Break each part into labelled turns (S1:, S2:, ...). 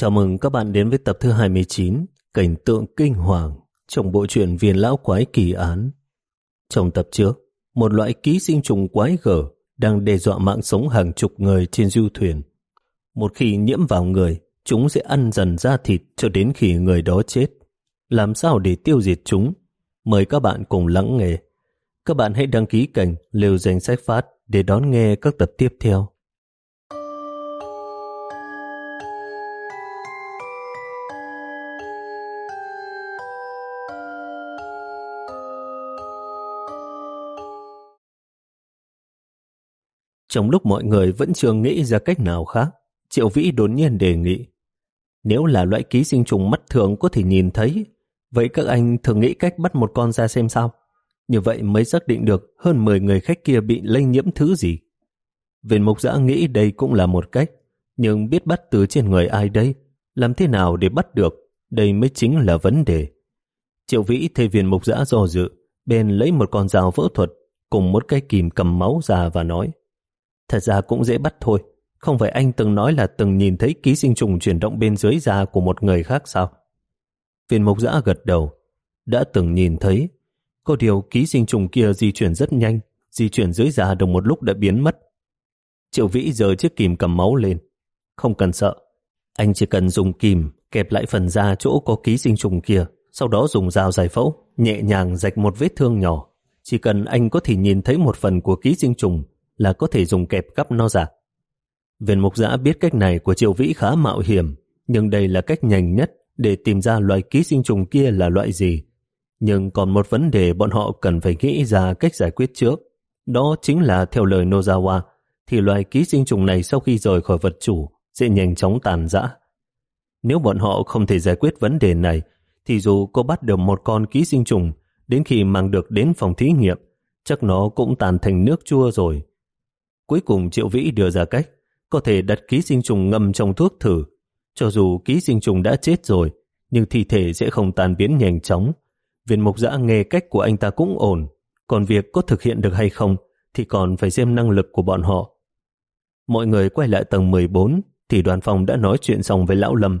S1: Chào mừng các bạn đến với tập thứ 29 Cảnh tượng kinh hoàng trong bộ truyện Viên Lão Quái Kỳ Án. Trong tập trước, một loại ký sinh trùng quái gở đang đe dọa mạng sống hàng chục người trên du thuyền. Một khi nhiễm vào người, chúng sẽ ăn dần da thịt cho đến khi người đó chết. Làm sao để tiêu diệt chúng? Mời các bạn cùng lắng nghe. Các bạn hãy đăng ký kênh Liều Danh Sách Phát để đón nghe các tập tiếp theo. Trong lúc mọi người vẫn chưa nghĩ ra cách nào khác, Triệu Vĩ đột nhiên đề nghị. Nếu là loại ký sinh trùng mắt thường có thể nhìn thấy, vậy các anh thường nghĩ cách bắt một con ra xem sao? Như vậy mới xác định được hơn 10 người khách kia bị lây nhiễm thứ gì. Viên mục giã nghĩ đây cũng là một cách, nhưng biết bắt từ trên người ai đây? Làm thế nào để bắt được? Đây mới chính là vấn đề. Triệu Vĩ thay viên mục giã do dự, bên lấy một con dao phẫu thuật cùng một cái kìm cầm máu ra và nói Thật ra cũng dễ bắt thôi. Không phải anh từng nói là từng nhìn thấy ký sinh trùng chuyển động bên dưới da của một người khác sao? Viên mục giã gật đầu. Đã từng nhìn thấy. Có điều ký sinh trùng kia di chuyển rất nhanh, di chuyển dưới da đồng một lúc đã biến mất. Triệu Vĩ giờ chiếc kìm cầm máu lên. Không cần sợ. Anh chỉ cần dùng kìm kẹp lại phần da chỗ có ký sinh trùng kia, sau đó dùng dao giải phẫu, nhẹ nhàng rạch một vết thương nhỏ. Chỉ cần anh có thể nhìn thấy một phần của ký sinh trùng là có thể dùng kẹp cắp nó ra. Viên mục giã biết cách này của Triệu Vĩ khá mạo hiểm, nhưng đây là cách nhanh nhất để tìm ra loài ký sinh trùng kia là loại gì. Nhưng còn một vấn đề bọn họ cần phải nghĩ ra cách giải quyết trước. Đó chính là theo lời Nozawa, thì loài ký sinh trùng này sau khi rời khỏi vật chủ sẽ nhanh chóng tàn rã. Nếu bọn họ không thể giải quyết vấn đề này, thì dù có bắt được một con ký sinh trùng, đến khi mang được đến phòng thí nghiệm, chắc nó cũng tàn thành nước chua rồi. Cuối cùng Triệu Vĩ đưa ra cách, có thể đặt ký sinh trùng ngâm trong thuốc thử. Cho dù ký sinh trùng đã chết rồi, nhưng thi thể sẽ không tan biến nhanh chóng. Viên mục giã nghe cách của anh ta cũng ổn, còn việc có thực hiện được hay không thì còn phải xem năng lực của bọn họ. Mọi người quay lại tầng 14 thì đoàn phòng đã nói chuyện xong với Lão Lâm.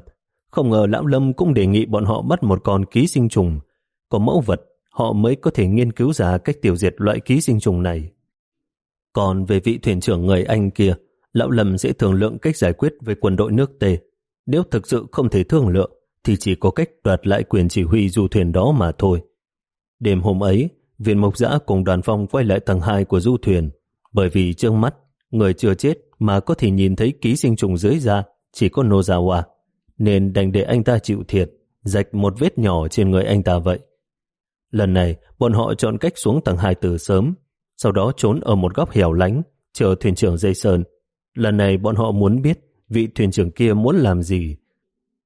S1: Không ngờ Lão Lâm cũng đề nghị bọn họ bắt một con ký sinh trùng. Có mẫu vật, họ mới có thể nghiên cứu ra cách tiêu diệt loại ký sinh trùng này. Còn về vị thuyền trưởng người Anh kia, Lão Lâm sẽ thương lượng cách giải quyết với quân đội nước Tề. Nếu thực sự không thể thương lượng, thì chỉ có cách đoạt lại quyền chỉ huy du thuyền đó mà thôi. Đêm hôm ấy, viên mộc giã cùng đoàn phong quay lại tầng 2 của du thuyền, bởi vì trước mắt, người chưa chết mà có thể nhìn thấy ký sinh trùng dưới da chỉ có Nozawa, nên đành để anh ta chịu thiệt, rạch một vết nhỏ trên người anh ta vậy. Lần này, bọn họ chọn cách xuống tầng 2 từ sớm, sau đó trốn ở một góc hẻo lánh, chờ thuyền trưởng dây sơn. Lần này bọn họ muốn biết vị thuyền trưởng kia muốn làm gì.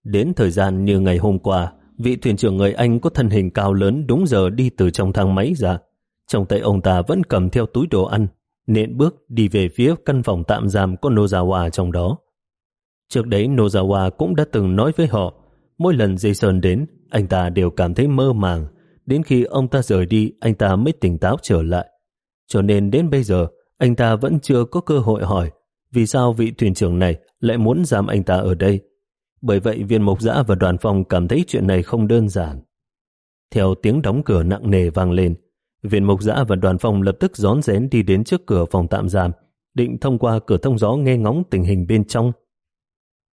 S1: Đến thời gian như ngày hôm qua, vị thuyền trưởng người Anh có thân hình cao lớn đúng giờ đi từ trong thang máy ra. Trong tay ông ta vẫn cầm theo túi đồ ăn, nện bước đi về phía căn phòng tạm giam có Nozawa trong đó. Trước đấy Nozawa cũng đã từng nói với họ, mỗi lần Jason đến, anh ta đều cảm thấy mơ màng. Đến khi ông ta rời đi, anh ta mới tỉnh táo trở lại. Cho nên đến bây giờ, anh ta vẫn chưa có cơ hội hỏi vì sao vị thuyền trưởng này lại muốn giam anh ta ở đây. Bởi vậy viên mộc giã và đoàn phòng cảm thấy chuyện này không đơn giản. Theo tiếng đóng cửa nặng nề vang lên, viên mộc giã và đoàn phòng lập tức rón rén đi đến trước cửa phòng tạm giam, định thông qua cửa thông gió nghe ngóng tình hình bên trong.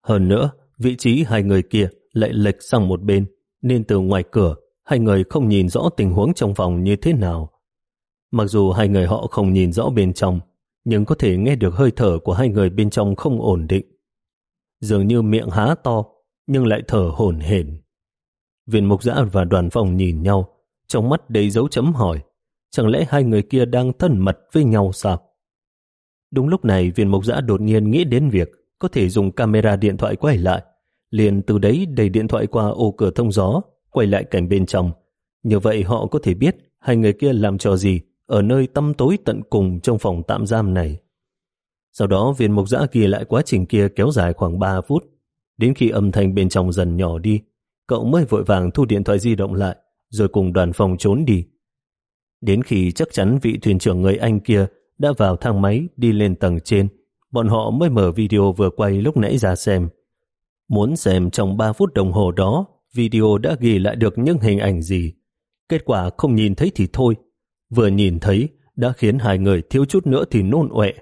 S1: Hơn nữa, vị trí hai người kia lại lệch sang một bên, nên từ ngoài cửa, hai người không nhìn rõ tình huống trong phòng như thế nào. Mặc dù hai người họ không nhìn rõ bên trong, nhưng có thể nghe được hơi thở của hai người bên trong không ổn định. Dường như miệng há to, nhưng lại thở hổn hển. Viên mục giã và đoàn phòng nhìn nhau, trong mắt đầy dấu chấm hỏi, chẳng lẽ hai người kia đang thân mật với nhau sao? Đúng lúc này viên mục giã đột nhiên nghĩ đến việc có thể dùng camera điện thoại quay lại, liền từ đấy đẩy điện thoại qua ô cửa thông gió, quay lại cảnh bên trong. Như vậy họ có thể biết hai người kia làm trò gì ở nơi tâm tối tận cùng trong phòng tạm giam này. Sau đó viên mục giã ghi lại quá trình kia kéo dài khoảng 3 phút. Đến khi âm thanh bên trong dần nhỏ đi, cậu mới vội vàng thu điện thoại di động lại, rồi cùng đoàn phòng trốn đi. Đến khi chắc chắn vị thuyền trưởng người Anh kia đã vào thang máy đi lên tầng trên, bọn họ mới mở video vừa quay lúc nãy ra xem. Muốn xem trong 3 phút đồng hồ đó video đã ghi lại được những hình ảnh gì. Kết quả không nhìn thấy thì thôi. Vừa nhìn thấy đã khiến hai người thiếu chút nữa thì nôn ọe.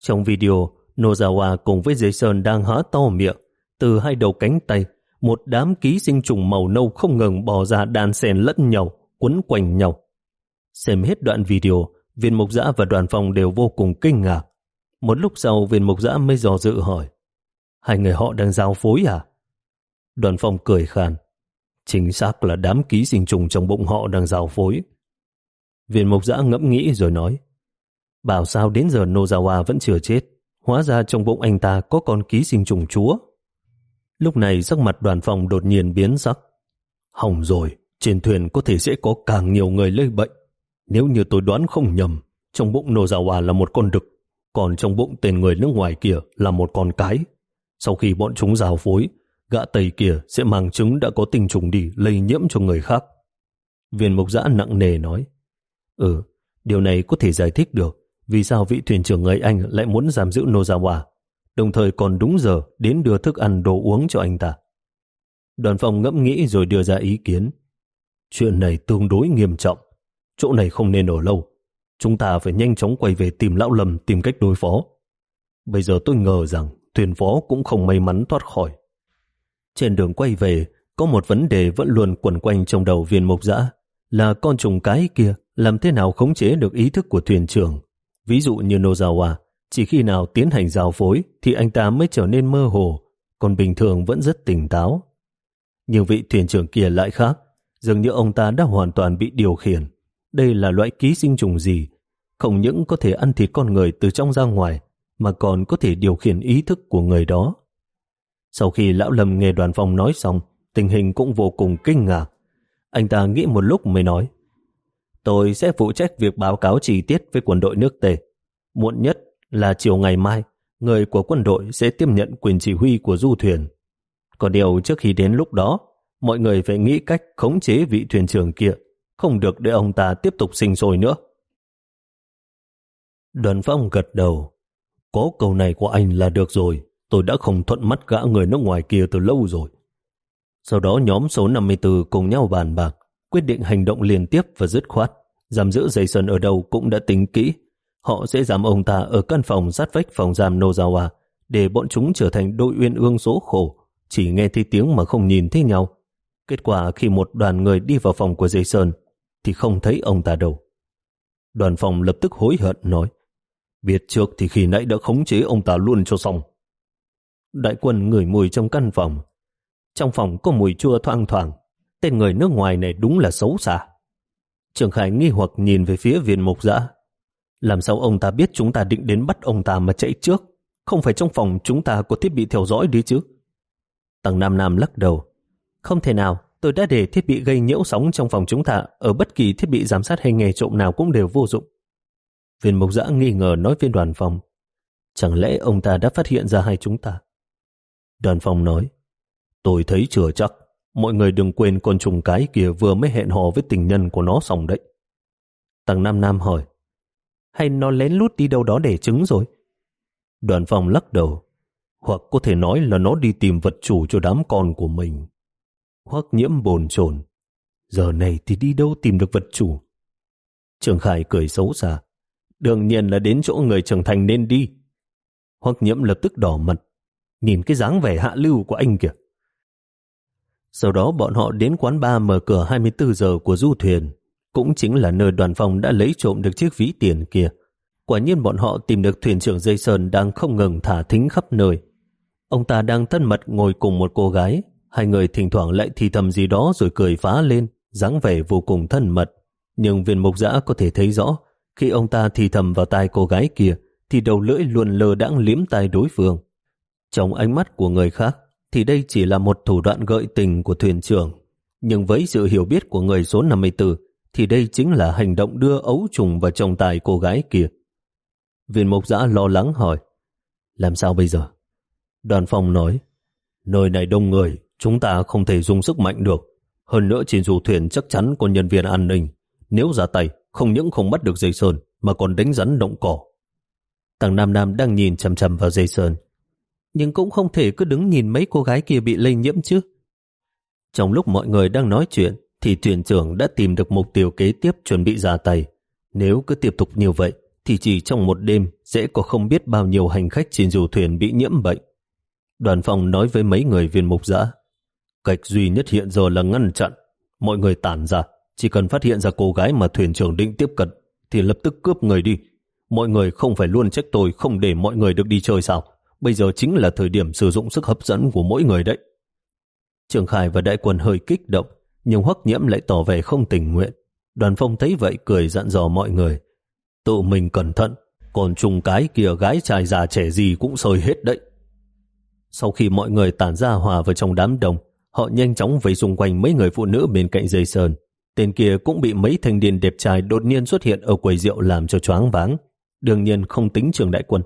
S1: Trong video, Nozawa cùng với Jason đang há to miệng. Từ hai đầu cánh tay, một đám ký sinh trùng màu nâu không ngừng bò ra đan xen lẫn nhau, quấn quanh nhau. Xem hết đoạn video, viên mục giã và đoàn phòng đều vô cùng kinh ngạc. Một lúc sau viên mục giã mới dò dự hỏi Hai người họ đang giao phối à? Đoàn phòng cười khàn Chính xác là đám ký sinh trùng trong bụng họ đang giao phối. Viên mục giã ngẫm nghĩ rồi nói Bảo sao đến giờ Nozawa vẫn chưa chết Hóa ra trong bụng anh ta có con ký sinh trùng chúa. Lúc này sắc mặt đoàn phòng đột nhiên biến sắc. Hỏng rồi, trên thuyền có thể sẽ có càng nhiều người lây bệnh. Nếu như tôi đoán không nhầm, trong bụng Nozawa là một con đực, còn trong bụng tên người nước ngoài kia là một con cái. Sau khi bọn chúng giao phối, gã Tây kia sẽ mang trứng đã có tình trùng đi lây nhiễm cho người khác. Viên mục giã nặng nề nói, Ừ, điều này có thể giải thích được vì sao vị thuyền trưởng người Anh lại muốn giam giữ Nozawa, đồng thời còn đúng giờ đến đưa thức ăn đồ uống cho anh ta. Đoàn phòng ngẫm nghĩ rồi đưa ra ý kiến. Chuyện này tương đối nghiêm trọng, chỗ này không nên ở lâu. Chúng ta phải nhanh chóng quay về tìm lão lầm tìm cách đối phó. Bây giờ tôi ngờ rằng thuyền phó cũng không may mắn thoát khỏi. Trên đường quay về, có một vấn đề vẫn luôn quẩn quanh trong đầu viên mộc dã là con trùng cái kia làm thế nào khống chế được ý thức của thuyền trưởng. Ví dụ như Nozawa, chỉ khi nào tiến hành giao phối thì anh ta mới trở nên mơ hồ, còn bình thường vẫn rất tỉnh táo. Nhưng vị thuyền trưởng kia lại khác, dường như ông ta đã hoàn toàn bị điều khiển. Đây là loại ký sinh trùng gì? Không những có thể ăn thịt con người từ trong ra ngoài, mà còn có thể điều khiển ý thức của người đó. Sau khi lão lầm nghe đoàn phòng nói xong, tình hình cũng vô cùng kinh ngạc. Anh ta nghĩ một lúc mới nói, tôi sẽ phụ trách việc báo cáo chi tiết với quân đội nước Tề. Muộn nhất là chiều ngày mai, người của quân đội sẽ tiếp nhận quyền chỉ huy của du thuyền. Có điều trước khi đến lúc đó, mọi người phải nghĩ cách khống chế vị thuyền trưởng kia, không được để ông ta tiếp tục sinh sôi nữa. Đoàn phong gật đầu. Có câu này của anh là được rồi, tôi đã không thuận mắt gã người nước ngoài kia từ lâu rồi. Sau đó nhóm số 54 cùng nhau bàn bạc, quyết định hành động liên tiếp và dứt khoát. Giam giữ Jason ở đâu cũng đã tính kỹ. Họ sẽ giam ông ta ở căn phòng sát vách phòng giam Nozawa để bọn chúng trở thành đội uyên ương số khổ, chỉ nghe thấy tiếng mà không nhìn thấy nhau. Kết quả khi một đoàn người đi vào phòng của Jason thì không thấy ông ta đâu. Đoàn phòng lập tức hối hận nói Biết trước thì khi nãy đã khống chế ông ta luôn cho xong. Đại quân ngửi mùi trong căn phòng. Trong phòng có mùi chua thoang thoảng. Tên người nước ngoài này đúng là xấu xa. Trường Khải nghi hoặc nhìn về phía viên mục Dã. Làm sao ông ta biết chúng ta định đến bắt ông ta mà chạy trước? Không phải trong phòng chúng ta có thiết bị theo dõi đi chứ? Tầng Nam Nam lắc đầu. Không thể nào, tôi đã để thiết bị gây nhiễu sóng trong phòng chúng ta ở bất kỳ thiết bị giám sát hay nghề trộm nào cũng đều vô dụng. Viên mục Dã nghi ngờ nói với đoàn phòng. Chẳng lẽ ông ta đã phát hiện ra hai chúng ta? Đoàn phòng nói, tôi thấy chưa chắc. Mọi người đừng quên con trùng cái kia vừa mới hẹn hò với tình nhân của nó xong đấy. Tầng Nam Nam hỏi, hay nó lén lút đi đâu đó để trứng rồi? Đoàn phòng lắc đầu, hoặc có thể nói là nó đi tìm vật chủ cho đám con của mình. Hoặc nhiễm bồn chồn giờ này thì đi đâu tìm được vật chủ? Trường Khải cười xấu xa, đương nhiên là đến chỗ người trưởng thành nên đi. Hoặc nhiễm lập tức đỏ mặt, nhìn cái dáng vẻ hạ lưu của anh kìa. Sau đó bọn họ đến quán bar mở cửa 24 giờ của du thuyền, cũng chính là nơi đoàn phòng đã lấy trộm được chiếc ví tiền kia. Quả nhiên bọn họ tìm được thuyền trưởng dây sơn đang không ngừng thả thính khắp nơi. Ông ta đang thân mật ngồi cùng một cô gái, hai người thỉnh thoảng lại thì thầm gì đó rồi cười phá lên, dáng vẻ vô cùng thân mật. Nhưng viên mục giã có thể thấy rõ, khi ông ta thì thầm vào tai cô gái kia, thì đầu lưỡi luôn lơ đãng liếm tai đối phương. Trong ánh mắt của người khác, thì đây chỉ là một thủ đoạn gợi tình của thuyền trưởng. Nhưng với sự hiểu biết của người số 54, thì đây chính là hành động đưa ấu trùng vào trong tài cô gái kia. Viên mục giã lo lắng hỏi, làm sao bây giờ? Đoàn phòng nói, nơi này đông người, chúng ta không thể dùng sức mạnh được. Hơn nữa trên dù thuyền chắc chắn có nhân viên an ninh. Nếu ra tay, không những không bắt được dây sơn, mà còn đánh rắn động cỏ. Tàng Nam Nam đang nhìn chầm chầm vào dây sơn nhưng cũng không thể cứ đứng nhìn mấy cô gái kia bị lây nhiễm chứ. Trong lúc mọi người đang nói chuyện, thì thuyền trưởng đã tìm được mục tiêu kế tiếp chuẩn bị ra tay. Nếu cứ tiếp tục như vậy, thì chỉ trong một đêm sẽ có không biết bao nhiêu hành khách trên dù thuyền bị nhiễm bệnh. Đoàn phòng nói với mấy người viên mục giã, cách duy nhất hiện giờ là ngăn chặn. Mọi người tản ra, chỉ cần phát hiện ra cô gái mà thuyền trưởng định tiếp cận, thì lập tức cướp người đi. Mọi người không phải luôn trách tôi không để mọi người được đi chơi sao. Bây giờ chính là thời điểm sử dụng sức hấp dẫn của mỗi người đấy. Trường Khải và đại quân hơi kích động, nhưng hoắc nhiễm lại tỏ vẻ không tình nguyện. Đoàn phong thấy vậy cười dặn dò mọi người. Tự mình cẩn thận, còn trùng cái kia gái trai già trẻ gì cũng sơi hết đấy. Sau khi mọi người tản ra hòa vào trong đám đông, họ nhanh chóng vây xung quanh mấy người phụ nữ bên cạnh dây sơn. Tên kia cũng bị mấy thanh niên đẹp trai đột nhiên xuất hiện ở quầy rượu làm cho choáng váng. Đương nhiên không tính trường đại quân.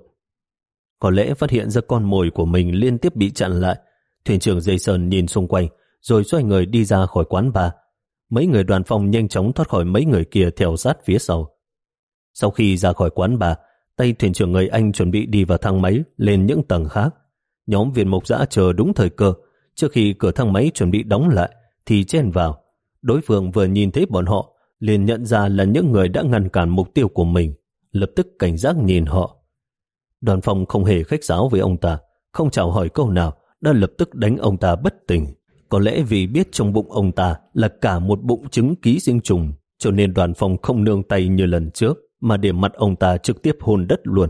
S1: Có lẽ phát hiện ra con mồi của mình liên tiếp bị chặn lại. Thuyền trưởng dây sơn nhìn xung quanh, rồi xoay người đi ra khỏi quán bar. Mấy người đoàn phòng nhanh chóng thoát khỏi mấy người kia theo sát phía sau. Sau khi ra khỏi quán bar, tay thuyền trưởng người Anh chuẩn bị đi vào thang máy lên những tầng khác. Nhóm viên mục giã chờ đúng thời cơ. Trước khi cửa thang máy chuẩn bị đóng lại, thì chen vào. Đối phương vừa nhìn thấy bọn họ, liền nhận ra là những người đã ngăn cản mục tiêu của mình, lập tức cảnh giác nhìn họ. Đoàn phòng không hề khách sáo với ông ta, không chào hỏi câu nào, đã lập tức đánh ông ta bất tỉnh. Có lẽ vì biết trong bụng ông ta là cả một bụng trứng ký sinh trùng, cho nên đoàn phòng không nương tay như lần trước, mà để mặt ông ta trực tiếp hôn đất luôn.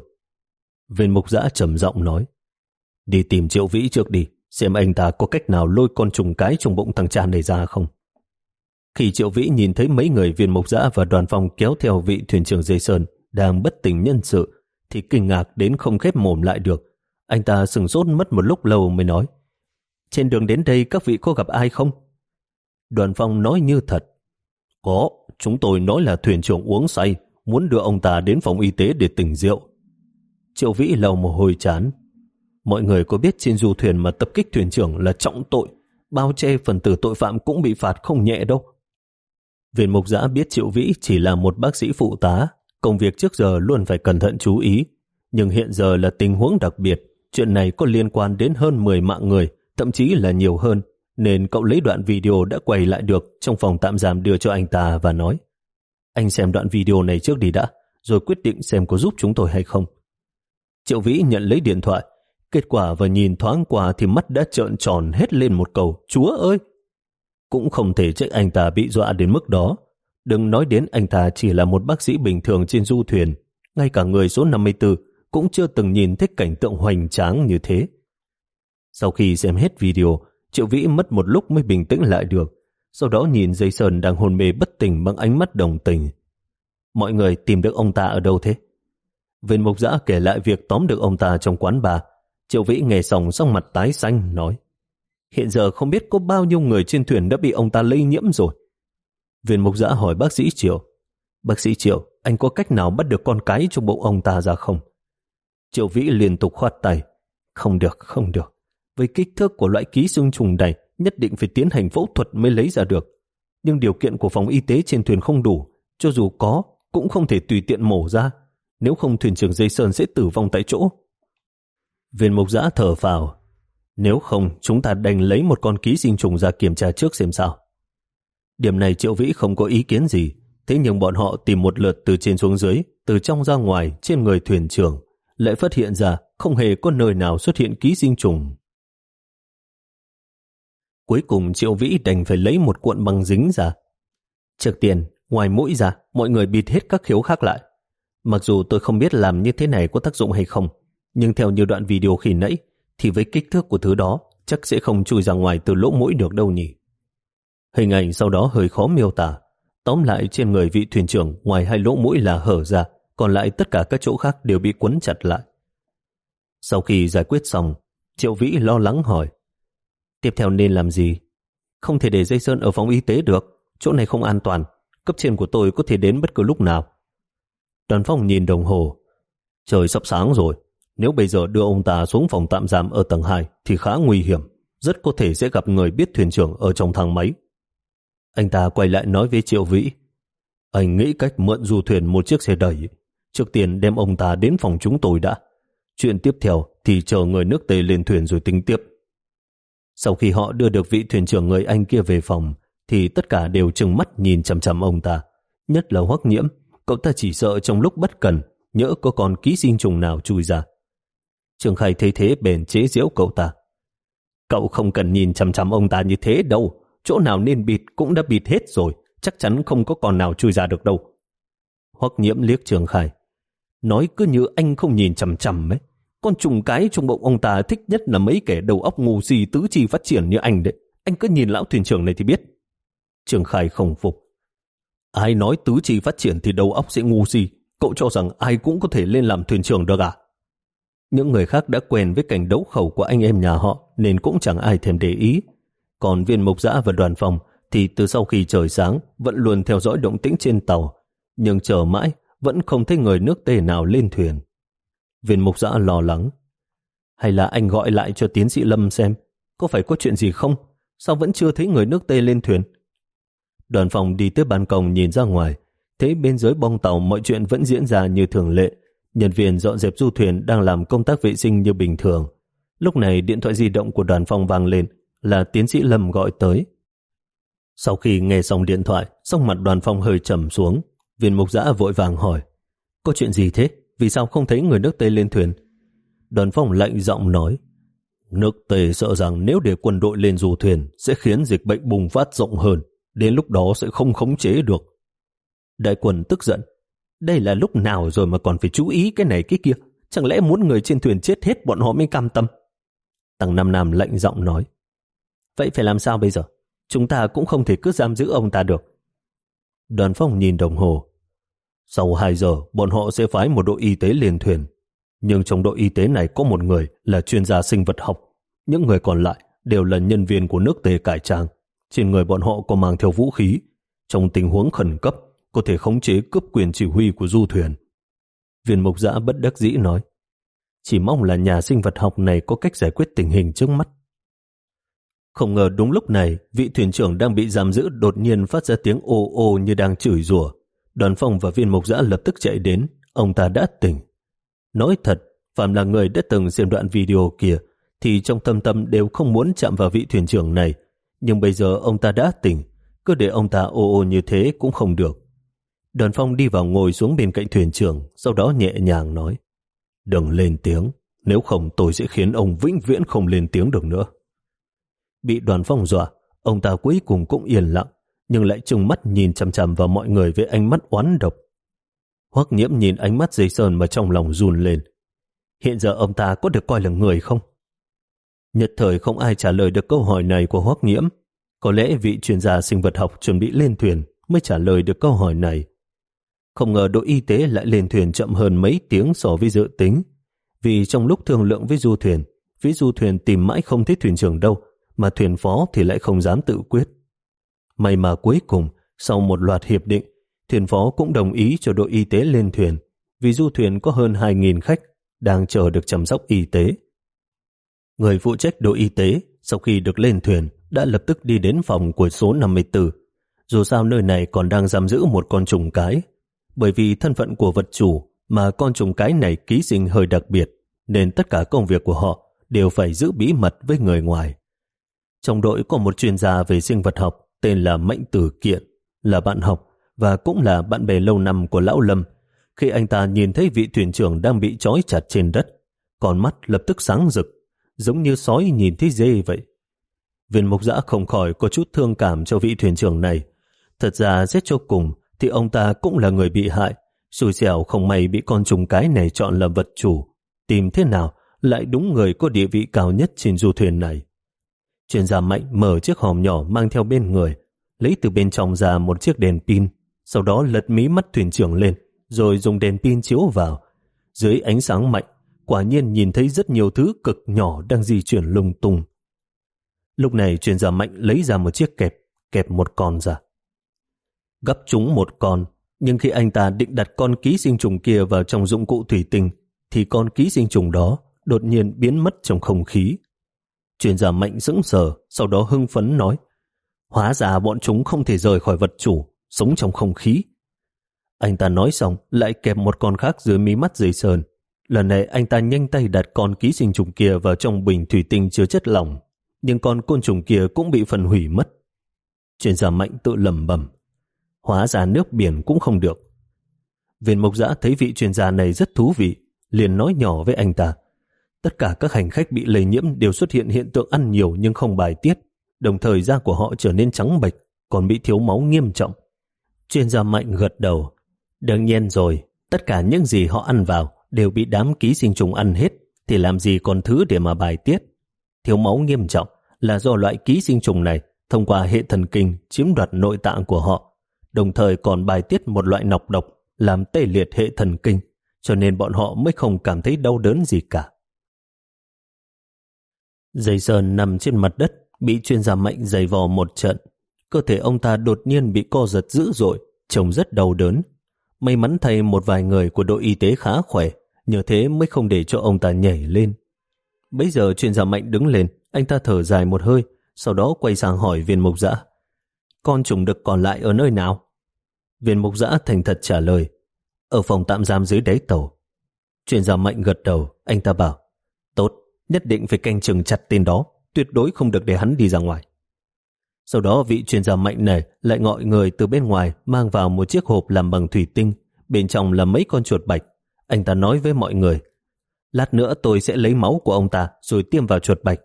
S1: Viên mục giã trầm giọng nói, đi tìm triệu vĩ trước đi, xem anh ta có cách nào lôi con trùng cái trong bụng thằng cha này ra không. Khi triệu vĩ nhìn thấy mấy người viên mục giã và đoàn phòng kéo theo vị thuyền trưởng dây sơn đang bất tỉnh nhân sự, thì kinh ngạc đến không khép mồm lại được. Anh ta sừng sốt mất một lúc lâu mới nói, trên đường đến đây các vị có gặp ai không? Đoàn phong nói như thật. Có, chúng tôi nói là thuyền trưởng uống say, muốn đưa ông ta đến phòng y tế để tỉnh rượu. Triệu Vĩ lầu một hồi chán. Mọi người có biết trên du thuyền mà tập kích thuyền trưởng là trọng tội, bao che phần tử tội phạm cũng bị phạt không nhẹ đâu. Viên mục giã biết Triệu Vĩ chỉ là một bác sĩ phụ tá, công việc trước giờ luôn phải cẩn thận chú ý. Nhưng hiện giờ là tình huống đặc biệt, chuyện này có liên quan đến hơn 10 mạng người, thậm chí là nhiều hơn, nên cậu lấy đoạn video đã quay lại được trong phòng tạm giam đưa cho anh ta và nói anh xem đoạn video này trước đi đã, rồi quyết định xem có giúp chúng tôi hay không. Triệu Vĩ nhận lấy điện thoại, kết quả và nhìn thoáng qua thì mắt đã trợn tròn hết lên một cầu. chúa ơi! Cũng không thể trách anh ta bị dọa đến mức đó. Đừng nói đến anh ta chỉ là một bác sĩ bình thường trên du thuyền, ngay cả người số 54 cũng chưa từng nhìn thấy cảnh tượng hoành tráng như thế. Sau khi xem hết video, Triệu Vĩ mất một lúc mới bình tĩnh lại được, sau đó nhìn dây sơn đang hôn mê bất tỉnh bằng ánh mắt đồng tình. Mọi người tìm được ông ta ở đâu thế? Viên mục giã kể lại việc tóm được ông ta trong quán bà. Triệu Vĩ nghe xong sắc mặt tái xanh, nói Hiện giờ không biết có bao nhiêu người trên thuyền đã bị ông ta lây nhiễm rồi. Viên mục giã hỏi bác sĩ Triệu Bác sĩ Triệu, anh có cách nào bắt được con cái trong bụng ông ta ra không? Triệu Vĩ liên tục khoát tay. Không được, không được. Với kích thước của loại ký xương trùng này, nhất định phải tiến hành phẫu thuật mới lấy ra được. Nhưng điều kiện của phòng y tế trên thuyền không đủ, cho dù có, cũng không thể tùy tiện mổ ra. Nếu không thuyền trưởng dây sơn sẽ tử vong tại chỗ. Viên mục giã thở phào. Nếu không, chúng ta đành lấy một con ký sinh trùng ra kiểm tra trước xem sao. Điểm này Triệu Vĩ không có ý kiến gì, thế nhưng bọn họ tìm một lượt từ trên xuống dưới, từ trong ra ngoài trên người thuyền trưởng, lại phát hiện ra không hề có nơi nào xuất hiện ký sinh trùng. Cuối cùng Triệu Vĩ đành phải lấy một cuộn băng dính ra. Trước tiền ngoài mũi ra, mọi người bịt hết các khiếu khác lại. Mặc dù tôi không biết làm như thế này có tác dụng hay không, nhưng theo như đoạn video khi nãy, thì với kích thước của thứ đó, chắc sẽ không chui ra ngoài từ lỗ mũi được đâu nhỉ. Hình ảnh sau đó hơi khó miêu tả. Tóm lại trên người vị thuyền trưởng ngoài hai lỗ mũi là hở ra, còn lại tất cả các chỗ khác đều bị quấn chặt lại. Sau khi giải quyết xong, Triệu Vĩ lo lắng hỏi Tiếp theo nên làm gì? Không thể để dây sơn ở phòng y tế được. Chỗ này không an toàn. Cấp trên của tôi có thể đến bất cứ lúc nào. Đoàn phong nhìn đồng hồ. Trời sắp sáng rồi. Nếu bây giờ đưa ông ta xuống phòng tạm giam ở tầng 2 thì khá nguy hiểm. Rất có thể sẽ gặp người biết thuyền trưởng ở trong thang máy. Anh ta quay lại nói với Triệu Vĩ. Anh nghĩ cách mượn du thuyền một chiếc xe đẩy. Trước tiên đem ông ta đến phòng chúng tôi đã. Chuyện tiếp theo thì chờ người nước Tây lên thuyền rồi tính tiếp. Sau khi họ đưa được vị thuyền trưởng người Anh kia về phòng, thì tất cả đều trừng mắt nhìn chằm chằm ông ta. Nhất là hoắc nhiễm, cậu ta chỉ sợ trong lúc bất cần, nhỡ có con ký sinh trùng nào chui ra. Trường Khai thấy thế bền chế giễu cậu ta. Cậu không cần nhìn chằm chằm ông ta như thế đâu, chỗ nào nên bịt cũng đã bịt hết rồi, chắc chắn không có còn nào chui ra được đâu. Hoắc nhiễm liếc Trường Khai. Nói cứ như anh không nhìn chằm chằm ấy. Con trùng cái trong bụng ông ta thích nhất là mấy kẻ đầu óc ngu si tứ chi phát triển như anh đấy. Anh cứ nhìn lão thuyền trưởng này thì biết. Trường Khai không phục. Ai nói tứ chi phát triển thì đầu óc sẽ ngu si. Cậu cho rằng ai cũng có thể lên làm thuyền trưởng được à? Những người khác đã quen với cảnh đấu khẩu của anh em nhà họ nên cũng chẳng ai thèm để ý. Còn viên mục giã và đoàn phòng thì từ sau khi trời sáng vẫn luôn theo dõi động tĩnh trên tàu. Nhưng chờ mãi vẫn không thấy người nước tề nào lên thuyền. Viên mục giã lo lắng. Hay là anh gọi lại cho tiến sĩ Lâm xem, có phải có chuyện gì không? Sao vẫn chưa thấy người nước tề lên thuyền? Đoàn phòng đi tới ban công nhìn ra ngoài, thấy bên dưới bong tàu mọi chuyện vẫn diễn ra như thường lệ Nhân viên dọn dẹp du thuyền đang làm công tác vệ sinh như bình thường. Lúc này điện thoại di động của đoàn phòng vang lên là tiến sĩ Lâm gọi tới. Sau khi nghe xong điện thoại, sắc mặt đoàn phong hơi trầm xuống. Viên mục giã vội vàng hỏi Có chuyện gì thế? Vì sao không thấy người nước Tây lên thuyền? Đoàn phong lạnh giọng nói Nước Tây sợ rằng nếu để quân đội lên dù thuyền sẽ khiến dịch bệnh bùng phát rộng hơn. Đến lúc đó sẽ không khống chế được. Đại quân tức giận đây là lúc nào rồi mà còn phải chú ý cái này cái kia. Chẳng lẽ muốn người trên thuyền chết hết bọn họ mới cam tâm? Tăng Nam Nam lạnh giọng nói. Vậy phải làm sao bây giờ? Chúng ta cũng không thể cứ giam giữ ông ta được. Đoàn phong nhìn đồng hồ. Sau 2 giờ, bọn họ sẽ phái một đội y tế liền thuyền. Nhưng trong đội y tế này có một người là chuyên gia sinh vật học. Những người còn lại đều là nhân viên của nước tề cải trang. Trên người bọn họ có mang theo vũ khí. Trong tình huống khẩn cấp, có thể khống chế cướp quyền chỉ huy của du thuyền. Viên mục giã bất đắc dĩ nói, chỉ mong là nhà sinh vật học này có cách giải quyết tình hình trước mắt. Không ngờ đúng lúc này, vị thuyền trưởng đang bị giam giữ đột nhiên phát ra tiếng ô ô như đang chửi rủa. Đoàn phong và viên mục giã lập tức chạy đến, ông ta đã tỉnh. Nói thật, phạm là người đã từng xem đoạn video kia, thì trong tâm tâm đều không muốn chạm vào vị thuyền trưởng này. Nhưng bây giờ ông ta đã tỉnh, cứ để ông ta ô ô như thế cũng không được. Đoàn phong đi vào ngồi xuống bên cạnh thuyền trưởng, sau đó nhẹ nhàng nói, đừng lên tiếng, nếu không tôi sẽ khiến ông vĩnh viễn không lên tiếng được nữa. Bị đoàn phong dọa, ông ta cuối cùng cũng yên lặng, nhưng lại trừng mắt nhìn chằm chằm vào mọi người với ánh mắt oán độc. Hoắc nhiễm nhìn ánh mắt dây sơn mà trong lòng run lên. Hiện giờ ông ta có được coi là người không? Nhật thời không ai trả lời được câu hỏi này của Hoắc nhiễm. Có lẽ vị chuyên gia sinh vật học chuẩn bị lên thuyền mới trả lời được câu hỏi này. Không ngờ đội y tế lại lên thuyền chậm hơn mấy tiếng so với dự tính. Vì trong lúc thương lượng với du thuyền, phía du thuyền tìm mãi không thấy thuyền trưởng đâu, mà thuyền phó thì lại không dám tự quyết. May mà cuối cùng, sau một loạt hiệp định, thuyền phó cũng đồng ý cho đội y tế lên thuyền, vì du thuyền có hơn 2.000 khách đang chờ được chăm sóc y tế. Người phụ trách đội y tế sau khi được lên thuyền đã lập tức đi đến phòng của số 54. Dù sao nơi này còn đang giam giữ một con trùng cái bởi vì thân phận của vật chủ mà con trùng cái này ký sinh hơi đặc biệt, nên tất cả công việc của họ đều phải giữ bí mật với người ngoài. Trong đội có một chuyên gia về sinh vật học tên là Mạnh Tử Kiện, là bạn học và cũng là bạn bè lâu năm của Lão Lâm. Khi anh ta nhìn thấy vị thuyền trưởng đang bị trói chặt trên đất, con mắt lập tức sáng rực, giống như sói nhìn thấy dê vậy. Viên mục giã không khỏi có chút thương cảm cho vị thuyền trưởng này. Thật ra xét cho cùng, thì ông ta cũng là người bị hại. Xui xẻo không may bị con trùng cái này chọn làm vật chủ. Tìm thế nào lại đúng người có địa vị cao nhất trên du thuyền này. Chuyên gia mạnh mở chiếc hòm nhỏ mang theo bên người, lấy từ bên trong ra một chiếc đèn pin, sau đó lật mí mắt thuyền trưởng lên, rồi dùng đèn pin chiếu vào. Dưới ánh sáng mạnh, quả nhiên nhìn thấy rất nhiều thứ cực nhỏ đang di chuyển lung tung. Lúc này chuyên gia mạnh lấy ra một chiếc kẹp, kẹp một con ra gấp chúng một con, nhưng khi anh ta định đặt con ký sinh trùng kia vào trong dụng cụ thủy tinh, thì con ký sinh trùng đó đột nhiên biến mất trong không khí. Chuyên gia mạnh dững sờ, sau đó hưng phấn nói, hóa ra bọn chúng không thể rời khỏi vật chủ, sống trong không khí. Anh ta nói xong, lại kẹp một con khác dưới mí mắt dưới sờn. Lần này anh ta nhanh tay đặt con ký sinh trùng kia vào trong bình thủy tinh chứa chất lỏng, nhưng con côn trùng kia cũng bị phân hủy mất. Chuyên gia mạnh tự lầm bầm. Hóa ra nước biển cũng không được. Viên mộc giã thấy vị chuyên gia này rất thú vị, liền nói nhỏ với anh ta. Tất cả các hành khách bị lây nhiễm đều xuất hiện hiện tượng ăn nhiều nhưng không bài tiết, đồng thời da của họ trở nên trắng bệch, còn bị thiếu máu nghiêm trọng. Chuyên gia mạnh gật đầu. Đương nhiên rồi, tất cả những gì họ ăn vào đều bị đám ký sinh trùng ăn hết, thì làm gì còn thứ để mà bài tiết. Thiếu máu nghiêm trọng là do loại ký sinh trùng này thông qua hệ thần kinh chiếm đoạt nội tạng của họ, đồng thời còn bài tiết một loại nọc độc làm tê liệt hệ thần kinh, cho nên bọn họ mới không cảm thấy đau đớn gì cả. Dây sơn nằm trên mặt đất, bị chuyên gia mạnh giày vò một trận. Cơ thể ông ta đột nhiên bị co giật dữ dội, trông rất đau đớn. May mắn thay một vài người của đội y tế khá khỏe, nhờ thế mới không để cho ông ta nhảy lên. Bây giờ chuyên gia mạnh đứng lên, anh ta thở dài một hơi, sau đó quay sang hỏi viên mục giã. Con trùng đực còn lại ở nơi nào? Viên mục giã thành thật trả lời. Ở phòng tạm giam dưới đáy tàu. Chuyên gia mạnh gật đầu, anh ta bảo. Tốt, nhất định phải canh chừng chặt tên đó, tuyệt đối không được để hắn đi ra ngoài. Sau đó vị chuyên gia mạnh này lại gọi người từ bên ngoài mang vào một chiếc hộp làm bằng thủy tinh, bên trong là mấy con chuột bạch. Anh ta nói với mọi người, lát nữa tôi sẽ lấy máu của ông ta rồi tiêm vào chuột bạch.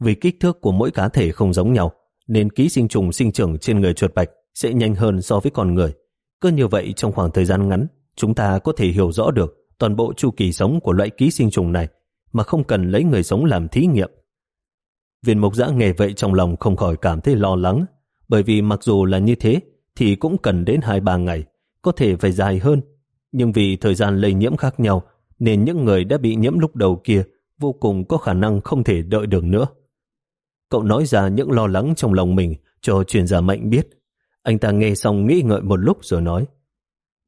S1: Vì kích thước của mỗi cá thể không giống nhau, nên ký sinh trùng sinh trưởng trên người chuột bạch sẽ nhanh hơn so với con người. Cứ như vậy trong khoảng thời gian ngắn, chúng ta có thể hiểu rõ được toàn bộ chu kỳ sống của loại ký sinh trùng này mà không cần lấy người sống làm thí nghiệm. Viên mục giã nghe vậy trong lòng không khỏi cảm thấy lo lắng, bởi vì mặc dù là như thế thì cũng cần đến 2-3 ngày, có thể phải dài hơn. Nhưng vì thời gian lây nhiễm khác nhau, nên những người đã bị nhiễm lúc đầu kia vô cùng có khả năng không thể đợi được nữa. Cậu nói ra những lo lắng trong lòng mình cho chuyên gia mạnh biết. Anh ta nghe xong nghĩ ngợi một lúc rồi nói,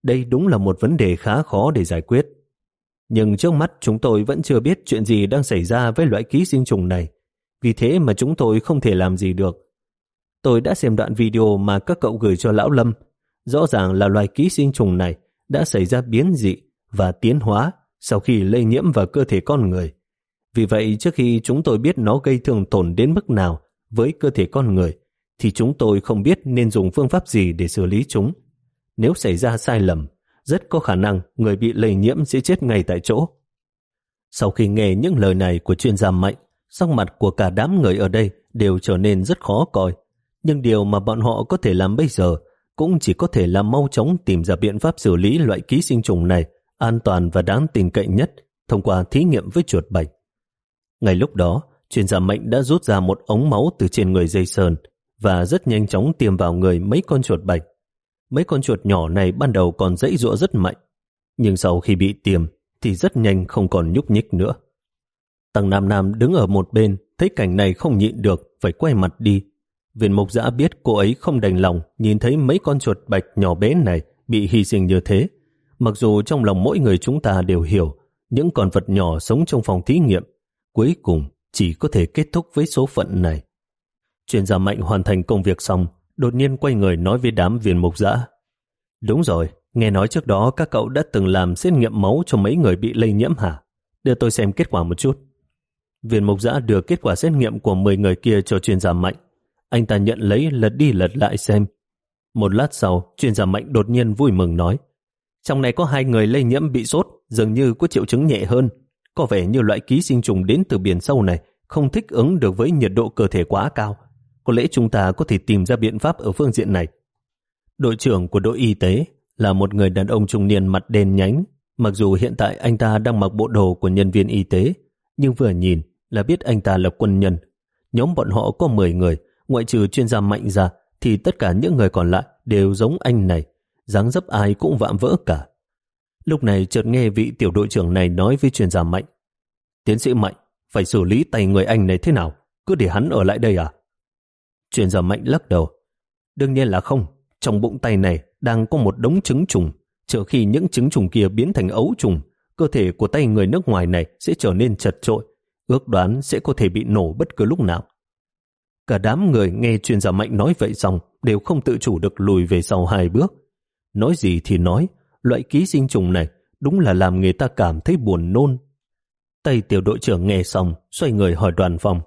S1: đây đúng là một vấn đề khá khó để giải quyết. Nhưng trước mắt chúng tôi vẫn chưa biết chuyện gì đang xảy ra với loại ký sinh trùng này. Vì thế mà chúng tôi không thể làm gì được. Tôi đã xem đoạn video mà các cậu gửi cho Lão Lâm. Rõ ràng là loài ký sinh trùng này đã xảy ra biến dị và tiến hóa sau khi lây nhiễm vào cơ thể con người. Vì vậy trước khi chúng tôi biết nó gây thương tổn đến mức nào với cơ thể con người, thì chúng tôi không biết nên dùng phương pháp gì để xử lý chúng. Nếu xảy ra sai lầm, rất có khả năng người bị lây nhiễm sẽ chết ngay tại chỗ. Sau khi nghe những lời này của chuyên gia mạnh, sắc mặt của cả đám người ở đây đều trở nên rất khó coi. Nhưng điều mà bọn họ có thể làm bây giờ cũng chỉ có thể là mau chóng tìm ra biện pháp xử lý loại ký sinh trùng này an toàn và đáng tin cậy nhất thông qua thí nghiệm với chuột bạch. Ngay lúc đó, chuyên gia mạnh đã rút ra một ống máu từ trên người dây sơn và rất nhanh chóng tiêm vào người mấy con chuột bạch. Mấy con chuột nhỏ này ban đầu còn dãy dụa rất mạnh, nhưng sau khi bị tiêm thì rất nhanh không còn nhúc nhích nữa. Tăng Nam Nam đứng ở một bên, thấy cảnh này không nhịn được, phải quay mặt đi. Viên mục giã biết cô ấy không đành lòng nhìn thấy mấy con chuột bạch nhỏ bé này bị hy sinh như thế. Mặc dù trong lòng mỗi người chúng ta đều hiểu những con vật nhỏ sống trong phòng thí nghiệm cuối cùng chỉ có thể kết thúc với số phận này. Chuyên gia mạnh hoàn thành công việc xong, đột nhiên quay người nói với đám viên mục dã, Đúng rồi, nghe nói trước đó các cậu đã từng làm xét nghiệm máu cho mấy người bị lây nhiễm hả? Đưa tôi xem kết quả một chút. Viên mục giã đưa kết quả xét nghiệm của 10 người kia cho chuyên gia mạnh. Anh ta nhận lấy lật đi lật lại xem. Một lát sau, chuyên gia mạnh đột nhiên vui mừng nói. Trong này có hai người lây nhiễm bị sốt, dường như có triệu chứng nhẹ hơn. Có vẻ như loại ký sinh trùng đến từ biển sâu này không thích ứng được với nhiệt độ cơ thể quá cao. Có lẽ chúng ta có thể tìm ra biện pháp ở phương diện này. Đội trưởng của đội y tế là một người đàn ông trung niên mặt đen nhánh. Mặc dù hiện tại anh ta đang mặc bộ đồ của nhân viên y tế, nhưng vừa nhìn là biết anh ta là quân nhân. Nhóm bọn họ có 10 người, ngoại trừ chuyên gia mạnh ra, thì tất cả những người còn lại đều giống anh này, dáng dấp ai cũng vạm vỡ cả. Lúc này chợt nghe vị tiểu đội trưởng này nói với chuyên gia Mạnh. Tiến sĩ Mạnh, phải xử lý tay người anh này thế nào? Cứ để hắn ở lại đây à? Chuyên gia Mạnh lắc đầu. Đương nhiên là không. Trong bụng tay này đang có một đống trứng trùng. Chờ khi những trứng trùng kia biến thành ấu trùng, cơ thể của tay người nước ngoài này sẽ trở nên chật trội. Ước đoán sẽ có thể bị nổ bất cứ lúc nào. Cả đám người nghe chuyên gia Mạnh nói vậy xong đều không tự chủ được lùi về sau hai bước. Nói gì thì nói, loại ký sinh trùng này đúng là làm người ta cảm thấy buồn nôn. Tay tiểu đội trưởng nghe xong, xoay người hỏi đoàn phòng.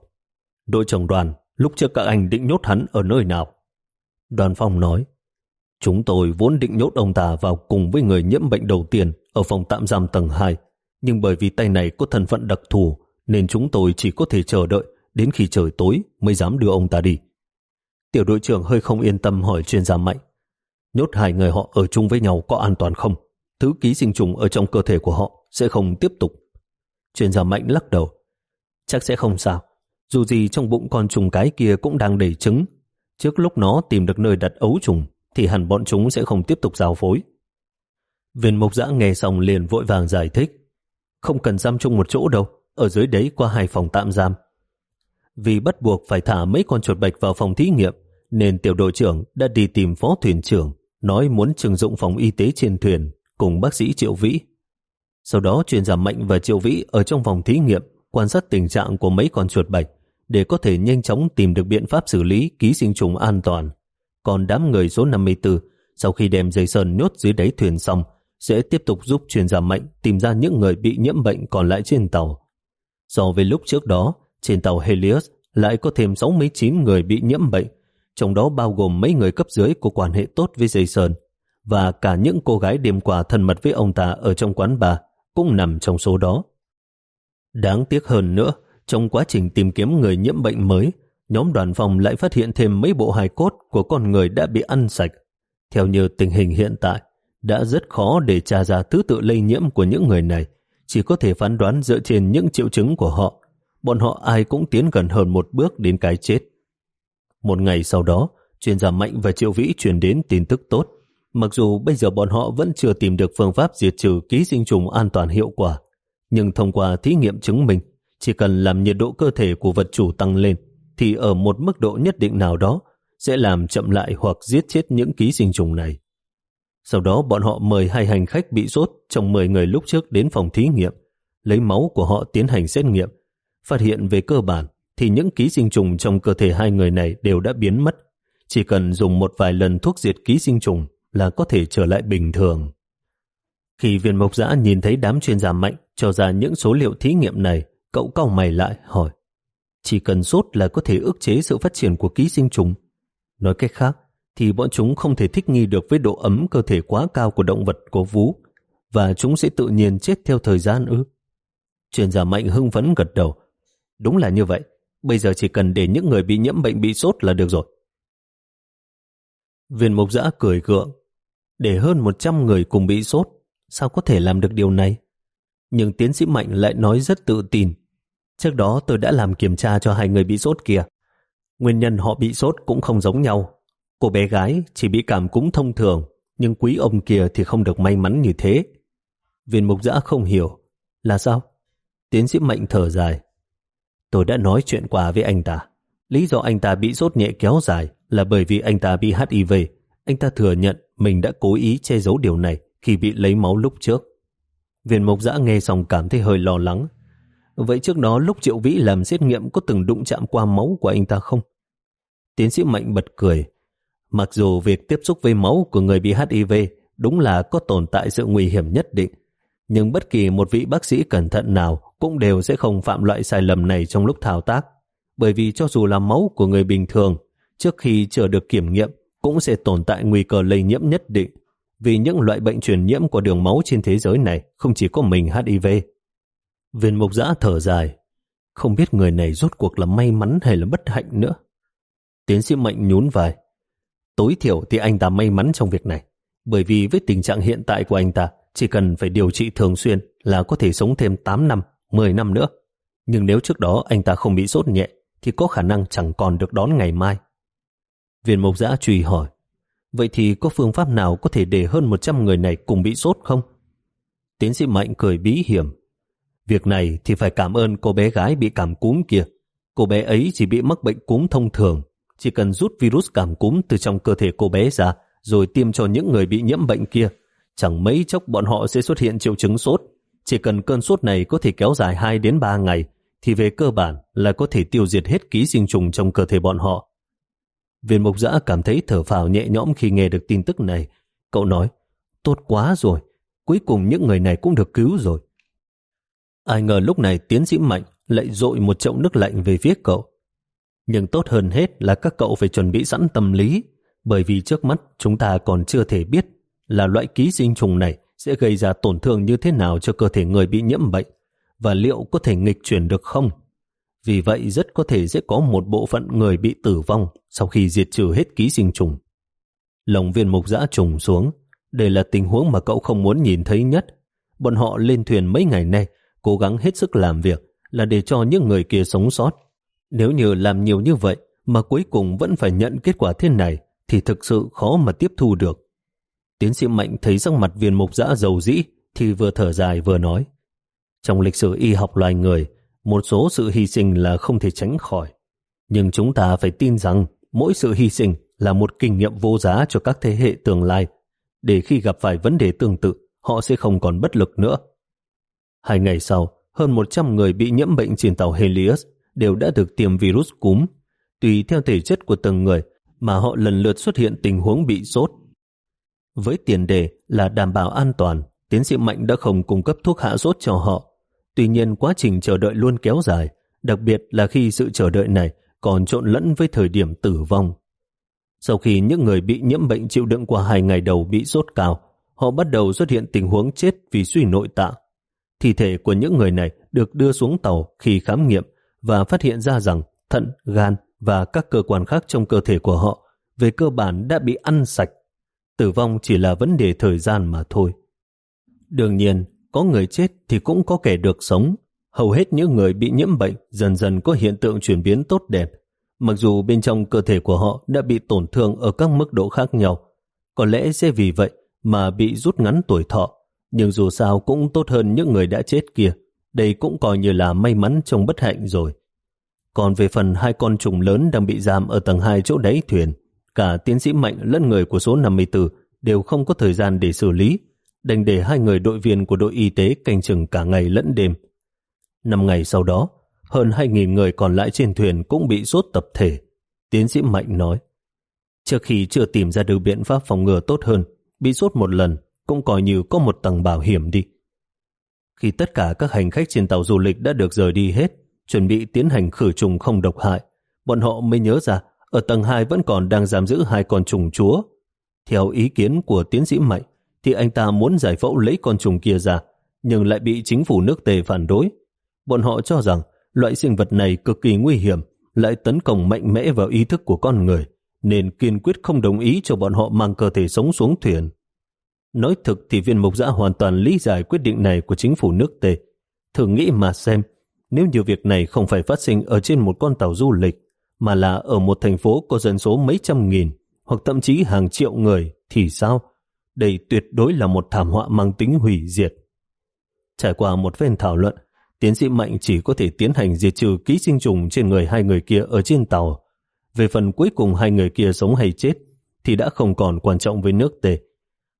S1: Đội trưởng đoàn, lúc trước các anh định nhốt hắn ở nơi nào? Đoàn phòng nói, chúng tôi vốn định nhốt ông ta vào cùng với người nhiễm bệnh đầu tiên ở phòng tạm giam tầng 2, nhưng bởi vì tay này có thân phận đặc thù nên chúng tôi chỉ có thể chờ đợi đến khi trời tối mới dám đưa ông ta đi. Tiểu đội trưởng hơi không yên tâm hỏi chuyên gia mạnh. Nhốt hai người họ ở chung với nhau có an toàn không? Thứ ký sinh trùng ở trong cơ thể của họ sẽ không tiếp tục. Chuyên gia mạnh lắc đầu. Chắc sẽ không sao. Dù gì trong bụng con trùng cái kia cũng đang đẩy trứng. Trước lúc nó tìm được nơi đặt ấu trùng thì hẳn bọn chúng sẽ không tiếp tục giao phối. Viên Mộc giã nghe xong liền vội vàng giải thích. Không cần giam chung một chỗ đâu, ở dưới đấy qua hai phòng tạm giam. Vì bắt buộc phải thả mấy con chuột bạch vào phòng thí nghiệm, nên tiểu đội trưởng đã đi tìm phó thuyền trưởng, nói muốn trừng dụng phòng y tế trên thuyền cùng bác sĩ Triệu Vĩ. Sau đó chuyên giả Mạnh và Triệu Vĩ ở trong phòng thí nghiệm quan sát tình trạng của mấy con chuột bạch để có thể nhanh chóng tìm được biện pháp xử lý ký sinh trùng an toàn. Còn đám người số 54 sau khi đem dây sơn nhốt dưới đáy thuyền xong sẽ tiếp tục giúp chuyên gia Mạnh tìm ra những người bị nhiễm bệnh còn lại trên tàu. So với lúc trước đó, trên tàu Helios lại có thêm 69 người bị nhiễm bệnh, trong đó bao gồm mấy người cấp dưới có quan hệ tốt với Jason và cả những cô gái đêm qua thân mật với ông ta ở trong quán bà cũng nằm trong số đó. Đáng tiếc hơn nữa, trong quá trình tìm kiếm người nhiễm bệnh mới, nhóm đoàn phòng lại phát hiện thêm mấy bộ hài cốt của con người đã bị ăn sạch. Theo như tình hình hiện tại, đã rất khó để tra ra thứ tự lây nhiễm của những người này, chỉ có thể phán đoán dựa trên những triệu chứng của họ. Bọn họ ai cũng tiến gần hơn một bước đến cái chết. Một ngày sau đó, chuyên gia Mạnh và Triệu Vĩ truyền đến tin tức tốt. Mặc dù bây giờ bọn họ vẫn chưa tìm được phương pháp diệt trừ ký sinh trùng an toàn hiệu quả, nhưng thông qua thí nghiệm chứng minh, chỉ cần làm nhiệt độ cơ thể của vật chủ tăng lên, thì ở một mức độ nhất định nào đó sẽ làm chậm lại hoặc giết chết những ký sinh trùng này. Sau đó bọn họ mời hai hành khách bị sốt trong 10 người lúc trước đến phòng thí nghiệm, lấy máu của họ tiến hành xét nghiệm, phát hiện về cơ bản thì những ký sinh trùng trong cơ thể hai người này đều đã biến mất. Chỉ cần dùng một vài lần thuốc diệt ký sinh trùng là có thể trở lại bình thường. Khi viên mộc giã nhìn thấy đám chuyên gia mạnh cho ra những số liệu thí nghiệm này, cậu cau mày lại hỏi chỉ cần sốt là có thể ức chế sự phát triển của ký sinh trùng. Nói cách khác, thì bọn chúng không thể thích nghi được với độ ấm cơ thể quá cao của động vật có vú và chúng sẽ tự nhiên chết theo thời gian ư. Chuyên gia mạnh hưng phấn gật đầu. Đúng là như vậy, bây giờ chỉ cần để những người bị nhiễm bệnh bị sốt là được rồi. Viên mục giã cười gượng. Để hơn 100 người cùng bị sốt, sao có thể làm được điều này? Nhưng tiến sĩ Mạnh lại nói rất tự tin. Trước đó tôi đã làm kiểm tra cho hai người bị sốt kia. Nguyên nhân họ bị sốt cũng không giống nhau. Cô bé gái chỉ bị cảm cúm thông thường, nhưng quý ông kia thì không được may mắn như thế. Viên mục giã không hiểu. Là sao? Tiến sĩ Mạnh thở dài. Tôi đã nói chuyện qua với anh ta. Lý do anh ta bị sốt nhẹ kéo dài là bởi vì anh ta bị HIV. Anh ta thừa nhận mình đã cố ý che giấu điều này khi bị lấy máu lúc trước. Viên mục giã nghe xong cảm thấy hơi lo lắng. Vậy trước đó lúc Triệu Vĩ làm xét nghiệm có từng đụng chạm qua máu của anh ta không? Tiến sĩ Mạnh bật cười. Mặc dù việc tiếp xúc với máu của người bị HIV đúng là có tồn tại sự nguy hiểm nhất định, nhưng bất kỳ một vị bác sĩ cẩn thận nào cũng đều sẽ không phạm loại sai lầm này trong lúc thao tác. Bởi vì cho dù là máu của người bình thường, trước khi chờ được kiểm nghiệm cũng sẽ tồn tại nguy cơ lây nhiễm nhất định. Vì những loại bệnh truyền nhiễm của đường máu trên thế giới này không chỉ có mình HIV. Viên mục giã thở dài, không biết người này rốt cuộc là may mắn hay là bất hạnh nữa. Tiến sĩ Mạnh nhún vai. Tối thiểu thì anh ta may mắn trong việc này, bởi vì với tình trạng hiện tại của anh ta, chỉ cần phải điều trị thường xuyên là có thể sống thêm 8 năm, 10 năm nữa. Nhưng nếu trước đó anh ta không bị sốt nhẹ, thì có khả năng chẳng còn được đón ngày mai. Viên mộc giã truy hỏi, vậy thì có phương pháp nào có thể để hơn 100 người này cùng bị sốt không? Tiến sĩ Mạnh cười bí hiểm. Việc này thì phải cảm ơn cô bé gái bị cảm cúm kia. Cô bé ấy chỉ bị mắc bệnh cúm thông thường, chỉ cần rút virus cảm cúm từ trong cơ thể cô bé ra rồi tiêm cho những người bị nhiễm bệnh kia. Chẳng mấy chốc bọn họ sẽ xuất hiện triệu chứng sốt. Chỉ cần cơn sốt này có thể kéo dài 2 đến 3 ngày thì về cơ bản là có thể tiêu diệt hết ký sinh trùng trong cơ thể bọn họ. Viên mục giã cảm thấy thở phào nhẹ nhõm khi nghe được tin tức này. Cậu nói, tốt quá rồi, cuối cùng những người này cũng được cứu rồi. Ai ngờ lúc này tiến sĩ Mạnh lại dội một chậu nước lạnh về phía cậu. Nhưng tốt hơn hết là các cậu phải chuẩn bị sẵn tâm lý, bởi vì trước mắt chúng ta còn chưa thể biết là loại ký sinh trùng này sẽ gây ra tổn thương như thế nào cho cơ thể người bị nhiễm bệnh và liệu có thể nghịch chuyển được không. Vì vậy rất có thể sẽ có một bộ phận người bị tử vong sau khi diệt trừ hết ký sinh trùng. Lồng viên mục giã trùng xuống, đây là tình huống mà cậu không muốn nhìn thấy nhất. Bọn họ lên thuyền mấy ngày nay, cố gắng hết sức làm việc là để cho những người kia sống sót. Nếu như làm nhiều như vậy mà cuối cùng vẫn phải nhận kết quả thế này thì thực sự khó mà tiếp thu được. Tiến sĩ Mạnh thấy sắc mặt viên mục giã dầu dĩ thì vừa thở dài vừa nói. Trong lịch sử y học loài người, một số sự hy sinh là không thể tránh khỏi. Nhưng chúng ta phải tin rằng mỗi sự hy sinh là một kinh nghiệm vô giá cho các thế hệ tương lai, để khi gặp phải vấn đề tương tự, họ sẽ không còn bất lực nữa. Hai ngày sau, hơn 100 người bị nhiễm bệnh trên tàu Helios đều đã được tiêm virus cúm. Tùy theo thể chất của từng người mà họ lần lượt xuất hiện tình huống bị sốt. Với tiền đề là đảm bảo an toàn, tiến sĩ Mạnh đã không cung cấp thuốc hạ sốt cho họ. Tuy nhiên quá trình chờ đợi luôn kéo dài, đặc biệt là khi sự chờ đợi này còn trộn lẫn với thời điểm tử vong. Sau khi những người bị nhiễm bệnh chịu đựng qua hai ngày đầu bị sốt cao, họ bắt đầu xuất hiện tình huống chết vì suy nội tạng. Thi thể của những người này được đưa xuống tàu khi khám nghiệm và phát hiện ra rằng thận, gan và các cơ quan khác trong cơ thể của họ về cơ bản đã bị ăn sạch. Tử vong chỉ là vấn đề thời gian mà thôi. Đương nhiên, có người chết thì cũng có kẻ được sống. Hầu hết những người bị nhiễm bệnh dần dần có hiện tượng chuyển biến tốt đẹp, mặc dù bên trong cơ thể của họ đã bị tổn thương ở các mức độ khác nhau. Có lẽ sẽ vì vậy mà bị rút ngắn tuổi thọ, nhưng dù sao cũng tốt hơn những người đã chết kia. Đây cũng coi như là may mắn trong bất hạnh rồi. Còn về phần hai con trùng lớn đang bị giam ở tầng 2 chỗ đáy thuyền, cả tiến sĩ Mạnh lẫn người của số 54 đều không có thời gian để xử lý, đành để hai người đội viên của đội y tế canh chừng cả ngày lẫn đêm. Năm ngày sau đó, hơn 2.000 người còn lại trên thuyền cũng bị sốt tập thể. Tiến sĩ Mạnh nói, trước khi chưa tìm ra được biện pháp phòng ngừa tốt hơn, bị sốt một lần cũng coi như có một tầng bảo hiểm đi. Khi tất cả các hành khách trên tàu du lịch đã được rời đi hết, chuẩn bị tiến hành khử trùng không độc hại, bọn họ mới nhớ ra ở tầng 2 vẫn còn đang giam giữ hai con trùng chúa. Theo ý kiến của tiến sĩ Mạnh, thì anh ta muốn giải phẫu lấy con trùng kia ra, nhưng lại bị chính phủ nước tề phản đối. Bọn họ cho rằng loại sinh vật này cực kỳ nguy hiểm, lại tấn công mạnh mẽ vào ý thức của con người, nên kiên quyết không đồng ý cho bọn họ mang cơ thể sống xuống thuyền. Nói thực thì viên mục giã hoàn toàn lý giải quyết định này của chính phủ nước tề. Thử nghĩ mà xem, nếu như việc này không phải phát sinh ở trên một con tàu du lịch, mà là ở một thành phố có dân số mấy trăm nghìn, hoặc thậm chí hàng triệu người, thì sao? Đây tuyệt đối là một thảm họa mang tính hủy diệt. Trải qua một phen thảo luận, tiến sĩ Mạnh chỉ có thể tiến hành diệt trừ ký sinh trùng trên người hai người kia ở trên tàu. Về phần cuối cùng hai người kia sống hay chết, thì đã không còn quan trọng với nước tề.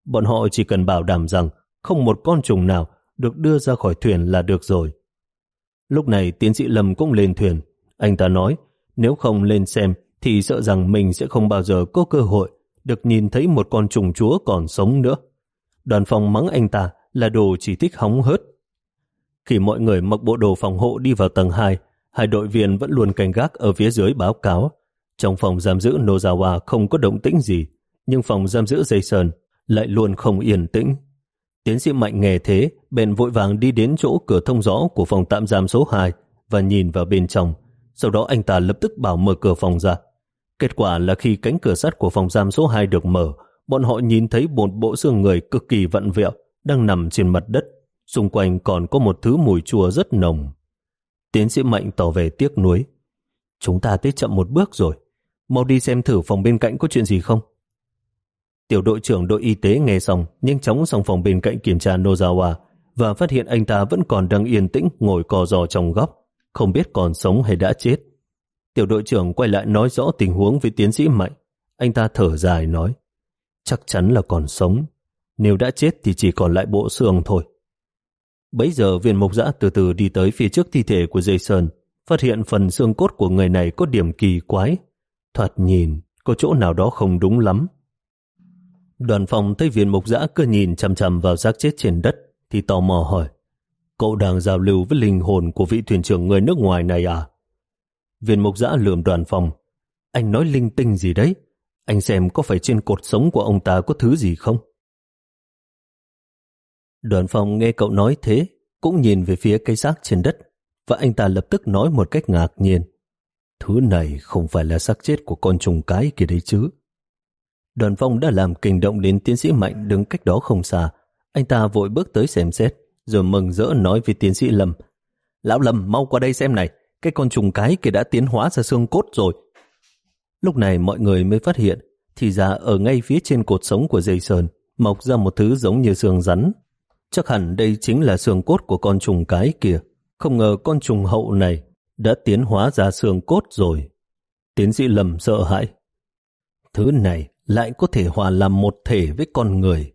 S1: Bọn họ chỉ cần bảo đảm rằng không một con trùng nào được đưa ra khỏi thuyền là được rồi. Lúc này tiến sĩ Lâm cũng lên thuyền. Anh ta nói, nếu không lên xem thì sợ rằng mình sẽ không bao giờ có cơ hội được nhìn thấy một con trùng chúa còn sống nữa. Đoàn phòng mắng anh ta là đồ chỉ thích hóng hớt. Khi mọi người mặc bộ đồ phòng hộ đi vào tầng 2, hai đội viên vẫn luôn canh gác ở phía dưới báo cáo. Trong phòng giam giữ Nozawa không có động tĩnh gì, nhưng phòng giam giữ Jason lại luôn không yên tĩnh. Tiến sĩ Mạnh nghe thế, bèn vội vàng đi đến chỗ cửa thông gió của phòng tạm giam số 2 và nhìn vào bên trong. Sau đó anh ta lập tức bảo mở cửa phòng ra. Kết quả là khi cánh cửa sắt của phòng giam số 2 được mở, bọn họ nhìn thấy một bộ xương người cực kỳ vặn vẹo đang nằm trên mặt đất. Xung quanh còn có một thứ mùi chua rất nồng. Tiến sĩ Mạnh tỏ về tiếc nuối. Chúng ta tới chậm một bước rồi. Mau đi xem thử phòng bên cạnh có chuyện gì không. Tiểu đội trưởng đội y tế nghe xong, nhanh chóng sang phòng bên cạnh kiểm tra Nozawa và phát hiện anh ta vẫn còn đang yên tĩnh ngồi co giò trong góc, không biết còn sống hay đã chết. Tiểu đội trưởng quay lại nói rõ tình huống với tiến sĩ Mạnh. Anh ta thở dài nói, chắc chắn là còn sống. Nếu đã chết thì chỉ còn lại bộ xương thôi. Bấy giờ viên mộc giã từ từ đi tới phía trước thi thể của Jason, phát hiện phần xương cốt của người này có điểm kỳ quái. Thoạt nhìn, có chỗ nào đó không đúng lắm. Đoàn phòng thấy viên mục giã cứ nhìn chằm chằm vào xác chết trên đất, thì tò mò hỏi, Cậu đang giao lưu với linh hồn của vị thuyền trưởng người nước ngoài này à? Viên mục giã lườm đoàn phòng, Anh nói linh tinh gì đấy? Anh xem có phải trên cột sống của ông ta có thứ gì không? Đoàn phòng nghe cậu nói thế, cũng nhìn về phía cây xác trên đất, và anh ta lập tức nói một cách ngạc nhiên, Thứ này không phải là xác chết của con trùng cái kia đấy chứ. Đoàn phong đã làm kinh động đến tiến sĩ Mạnh đứng cách đó không xa. Anh ta vội bước tới xem xét, rồi mừng rỡ nói với tiến sĩ Lâm. Lão Lâm, mau qua đây xem này, cái con trùng cái kia đã tiến hóa ra xương cốt rồi. Lúc này mọi người mới phát hiện, thì ra ở ngay phía trên cột sống của dây sơn, mọc ra một thứ giống như xương rắn. Chắc hẳn đây chính là xương cốt của con trùng cái kia. Không ngờ con trùng hậu này đã tiến hóa ra xương cốt rồi. Tiến sĩ Lâm sợ hãi. Thứ này lại có thể hòa làm một thể với con người.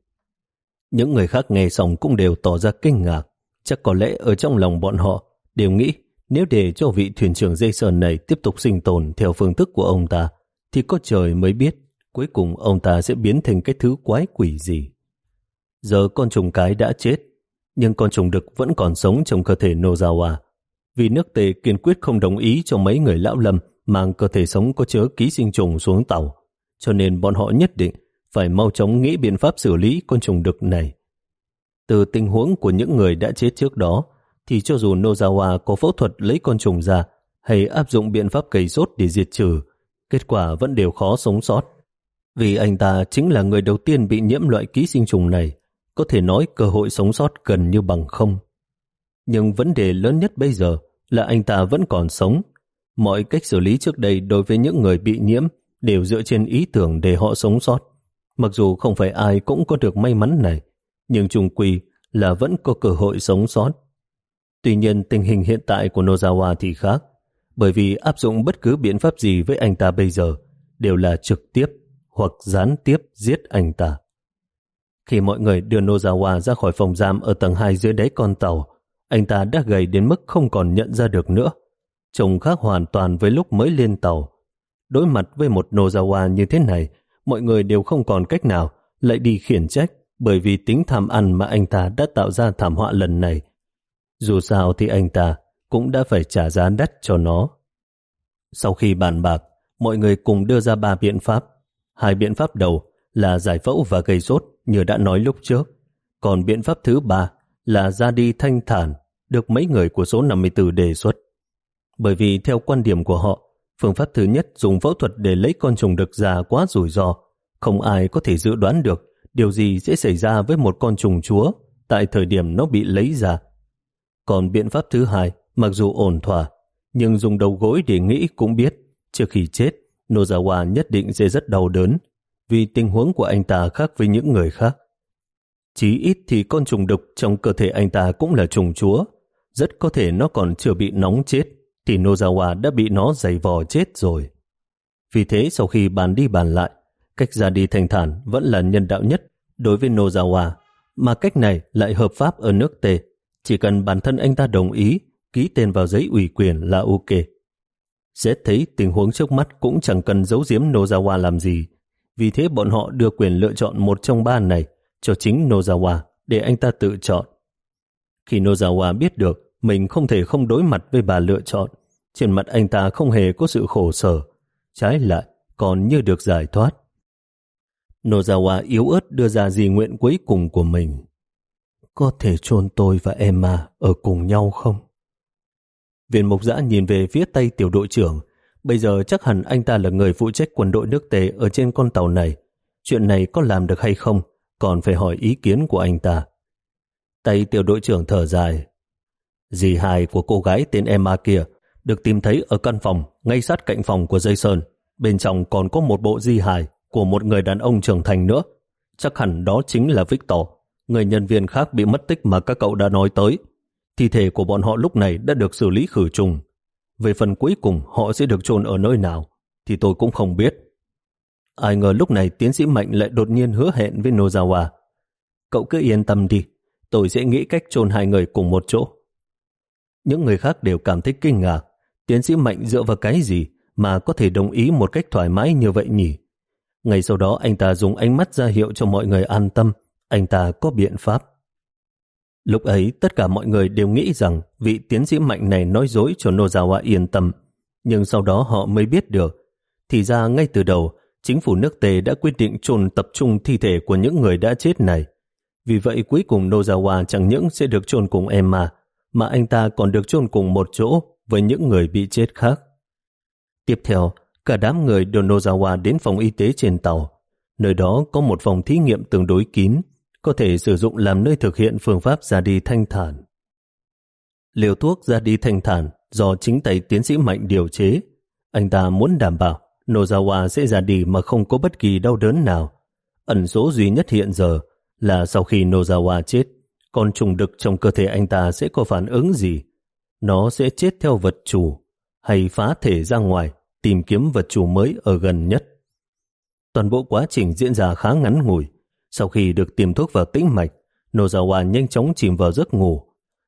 S1: Những người khác nghe xong cũng đều tỏ ra kinh ngạc. Chắc có lẽ ở trong lòng bọn họ đều nghĩ nếu để cho vị thuyền trưởng Jason này tiếp tục sinh tồn theo phương thức của ông ta, thì có trời mới biết cuối cùng ông ta sẽ biến thành cái thứ quái quỷ gì. Giờ con trùng cái đã chết, nhưng con trùng đực vẫn còn sống trong cơ thể Nozawa, vì nước tề kiên quyết không đồng ý cho mấy người lão lâm mang cơ thể sống có chứa ký sinh trùng xuống tàu, cho nên bọn họ nhất định phải mau chóng nghĩ biện pháp xử lý con trùng đực này. Từ tình huống của những người đã chết trước đó, thì cho dù Nozawa có phẫu thuật lấy con trùng ra hay áp dụng biện pháp cầy rốt để diệt trừ, kết quả vẫn đều khó sống sót. Vì anh ta chính là người đầu tiên bị nhiễm loại ký sinh trùng này, có thể nói cơ hội sống sót gần như bằng không. Nhưng vấn đề lớn nhất bây giờ là anh ta vẫn còn sống. Mọi cách xử lý trước đây đối với những người bị nhiễm đều dựa trên ý tưởng để họ sống sót. Mặc dù không phải ai cũng có được may mắn này, nhưng trùng quy là vẫn có cơ hội sống sót. Tuy nhiên tình hình hiện tại của Nozawa thì khác, bởi vì áp dụng bất cứ biện pháp gì với anh ta bây giờ đều là trực tiếp hoặc gián tiếp giết anh ta. Khi mọi người đưa Nozawa ra khỏi phòng giam ở tầng 2 dưới đáy con tàu, anh ta đã gầy đến mức không còn nhận ra được nữa. Trông khác hoàn toàn với lúc mới lên tàu. Đối mặt với một Nozawa như thế này, mọi người đều không còn cách nào lại đi khiển trách bởi vì tính tham ăn mà anh ta đã tạo ra thảm họa lần này. Dù sao thì anh ta cũng đã phải trả giá đắt cho nó. Sau khi bàn bạc, mọi người cùng đưa ra ba biện pháp. Hai biện pháp đầu là giải phẫu và gây sốt như đã nói lúc trước. Còn biện pháp thứ ba là ra đi thanh thản được mấy người của số 54 đề xuất. Bởi vì theo quan điểm của họ, phương pháp thứ nhất dùng phẫu thuật để lấy con trùng đực già quá rủi ro. Không ai có thể dự đoán được điều gì sẽ xảy ra với một con trùng chúa tại thời điểm nó bị lấy ra. Còn biện pháp thứ hai, mặc dù ổn thỏa, nhưng dùng đầu gối để nghĩ cũng biết, trước khi chết, Nozawa nhất định sẽ rất đau đớn, vì tình huống của anh ta khác với những người khác. Chí ít thì con trùng đực trong cơ thể anh ta cũng là trùng chúa. Rất có thể nó còn chưa bị nóng chết, thì Nozawa đã bị nó giày vò chết rồi. Vì thế sau khi bàn đi bàn lại, cách ra đi thành thản vẫn là nhân đạo nhất đối với Nozawa, mà cách này lại hợp pháp ở nước Tề. Chỉ cần bản thân anh ta đồng ý, ký tên vào giấy ủy quyền là ok. Xét thấy tình huống trước mắt cũng chẳng cần giấu giếm Nozawa làm gì, vì thế bọn họ đưa quyền lựa chọn một trong ba này cho chính Nozawa để anh ta tự chọn. Khi Nozawa biết được mình không thể không đối mặt với bà lựa chọn, trên mặt anh ta không hề có sự khổ sở, trái lại còn như được giải thoát. Nozawa yếu ớt đưa ra di nguyện cuối cùng của mình. Có thể chôn tôi và Emma ở cùng nhau không? Viên mục giã nhìn về phía tay tiểu đội trưởng. Bây giờ chắc hẳn anh ta là người phụ trách quân đội nước tề ở trên con tàu này. Chuyện này có làm được hay không còn phải hỏi ý kiến của anh ta. Tay tiểu đội trưởng thở dài. Dì hài của cô gái tên Emma kia được tìm thấy ở căn phòng ngay sát cạnh phòng của Jason. Bên trong còn có một bộ di hài của một người đàn ông trưởng thành nữa. Chắc hẳn đó chính là Victor, người nhân viên khác bị mất tích mà các cậu đã nói tới. Thi thể của bọn họ lúc này đã được xử lý khử trùng. Về phần cuối cùng họ sẽ được chôn ở nơi nào thì tôi cũng không biết. Ai ngờ lúc này tiến sĩ Mạnh lại đột nhiên hứa hẹn với Nozawa. Cậu cứ yên tâm đi, tôi sẽ nghĩ cách chôn hai người cùng một chỗ. Những người khác đều cảm thấy kinh ngạc. Tiến sĩ Mạnh dựa vào cái gì mà có thể đồng ý một cách thoải mái như vậy nhỉ? Ngay sau đó anh ta dùng ánh mắt ra hiệu cho mọi người an tâm, anh ta có biện pháp. Lúc ấy tất cả mọi người đều nghĩ rằng vị tiến sĩ mạnh này nói dối cho Nozawa yên tâm, nhưng sau đó họ mới biết được. Thì ra ngay từ đầu, chính phủ nước Tề đã quyết định chôn tập trung thi thể của những người đã chết này. Vì vậy cuối cùng Nozawa chẳng những sẽ được chôn cùng Emma, mà anh ta còn được chôn cùng một chỗ với những người bị chết khác. Tiếp theo, cả đám người đưa Nozawa đến phòng y tế trên tàu. Nơi đó có một phòng thí nghiệm tương đối kín, có thể sử dụng làm nơi thực hiện phương pháp ra đi thanh thản. Liều thuốc ra đi thanh thản do chính tay tiến sĩ Mạnh điều chế. Anh ta muốn đảm bảo Nozawa sẽ ra đi mà không có bất kỳ đau đớn nào. Ẩn số duy nhất hiện giờ là sau khi Nozawa chết, con trùng đực trong cơ thể anh ta sẽ có phản ứng gì? Nó sẽ chết theo vật chủ hay phá thể ra ngoài tìm kiếm vật chủ mới ở gần nhất. Toàn bộ quá trình diễn ra khá ngắn ngủi. Sau khi được tiêm thuốc vào tĩnh mạch, Nozawa nhanh chóng chìm vào giấc ngủ,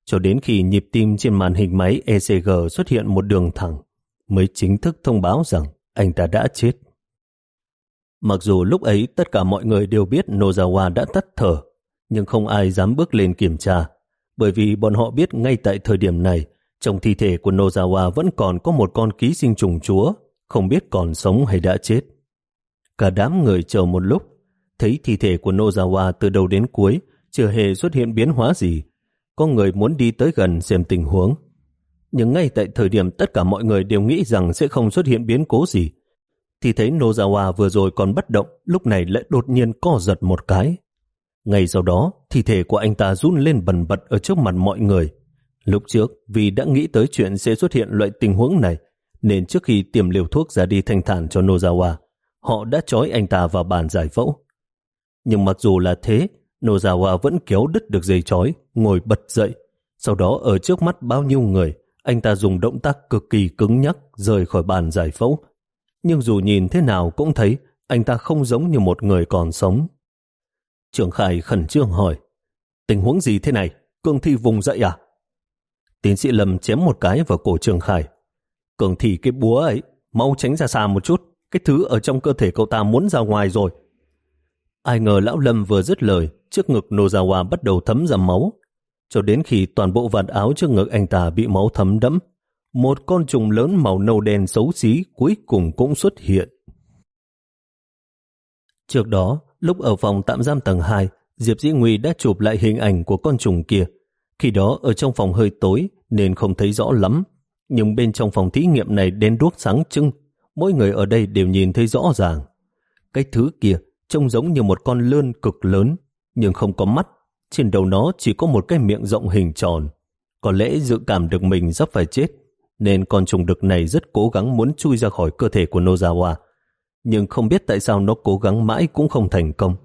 S1: cho đến khi nhịp tim trên màn hình máy ECG xuất hiện một đường thẳng, mới chính thức thông báo rằng anh ta đã chết. Mặc dù lúc ấy tất cả mọi người đều biết Nozawa đã tắt thở, nhưng không ai dám bước lên kiểm tra, bởi vì bọn họ biết ngay tại thời điểm này, trong thi thể của Nozawa vẫn còn có một con ký sinh trùng chúa, không biết còn sống hay đã chết. Cả đám người chờ một lúc, thấy thi thể của Nozawa từ đầu đến cuối chưa hề xuất hiện biến hóa gì. Có người muốn đi tới gần xem tình huống. Nhưng ngay tại thời điểm tất cả mọi người đều nghĩ rằng sẽ không xuất hiện biến cố gì, thì thấy Nozawa vừa rồi còn bất động, lúc này lại đột nhiên co giật một cái. Ngay sau đó, thi thể của anh ta run lên bần bật ở trước mặt mọi người. Lúc trước, vì đã nghĩ tới chuyện sẽ xuất hiện loại tình huống này, nên trước khi tiêm liều thuốc ra đi thanh thản cho Nozawa, họ đã trói anh ta vào bàn giải phẫu. Nhưng mặc dù là thế, Nozawa vẫn kéo đứt được dây trói, ngồi bật dậy. Sau đó ở trước mắt bao nhiêu người, anh ta dùng động tác cực kỳ cứng nhắc rời khỏi bàn giải phẫu. Nhưng dù nhìn thế nào cũng thấy anh ta không giống như một người còn sống. Trưởng Khải khẩn trương hỏi, tình huống gì thế này? Cương thi vùng dậy à? Tiến sĩ Lâm chém một cái vào cổ Trường Khải. Cường thi cái búa ấy, mau tránh ra xa một chút. Cái thứ ở trong cơ thể cậu ta muốn ra ngoài rồi. Ai ngờ lão Lâm vừa dứt lời, trước ngực Nozawa bắt đầu thấm ra máu. Cho đến khi toàn bộ vạt áo trước ngực anh ta bị máu thấm đẫm, một con trùng lớn màu nâu đen xấu xí cuối cùng cũng xuất hiện. Trước đó, lúc ở phòng tạm giam tầng 2, Diệp Dĩ Nguy đã chụp lại hình ảnh của con trùng kia. Khi đó ở trong phòng hơi tối nên không thấy rõ lắm, nhưng bên trong phòng thí nghiệm này đen đuốc sáng trưng, mỗi người ở đây đều nhìn thấy rõ ràng. Cái thứ kia trông giống như một con lươn cực lớn, nhưng không có mắt. Trên đầu nó chỉ có một cái miệng rộng hình tròn. Có lẽ dự cảm được mình sắp phải chết, nên con trùng đực này rất cố gắng muốn chui ra khỏi cơ thể của Nozawa. Nhưng không biết tại sao nó cố gắng mãi cũng không thành công.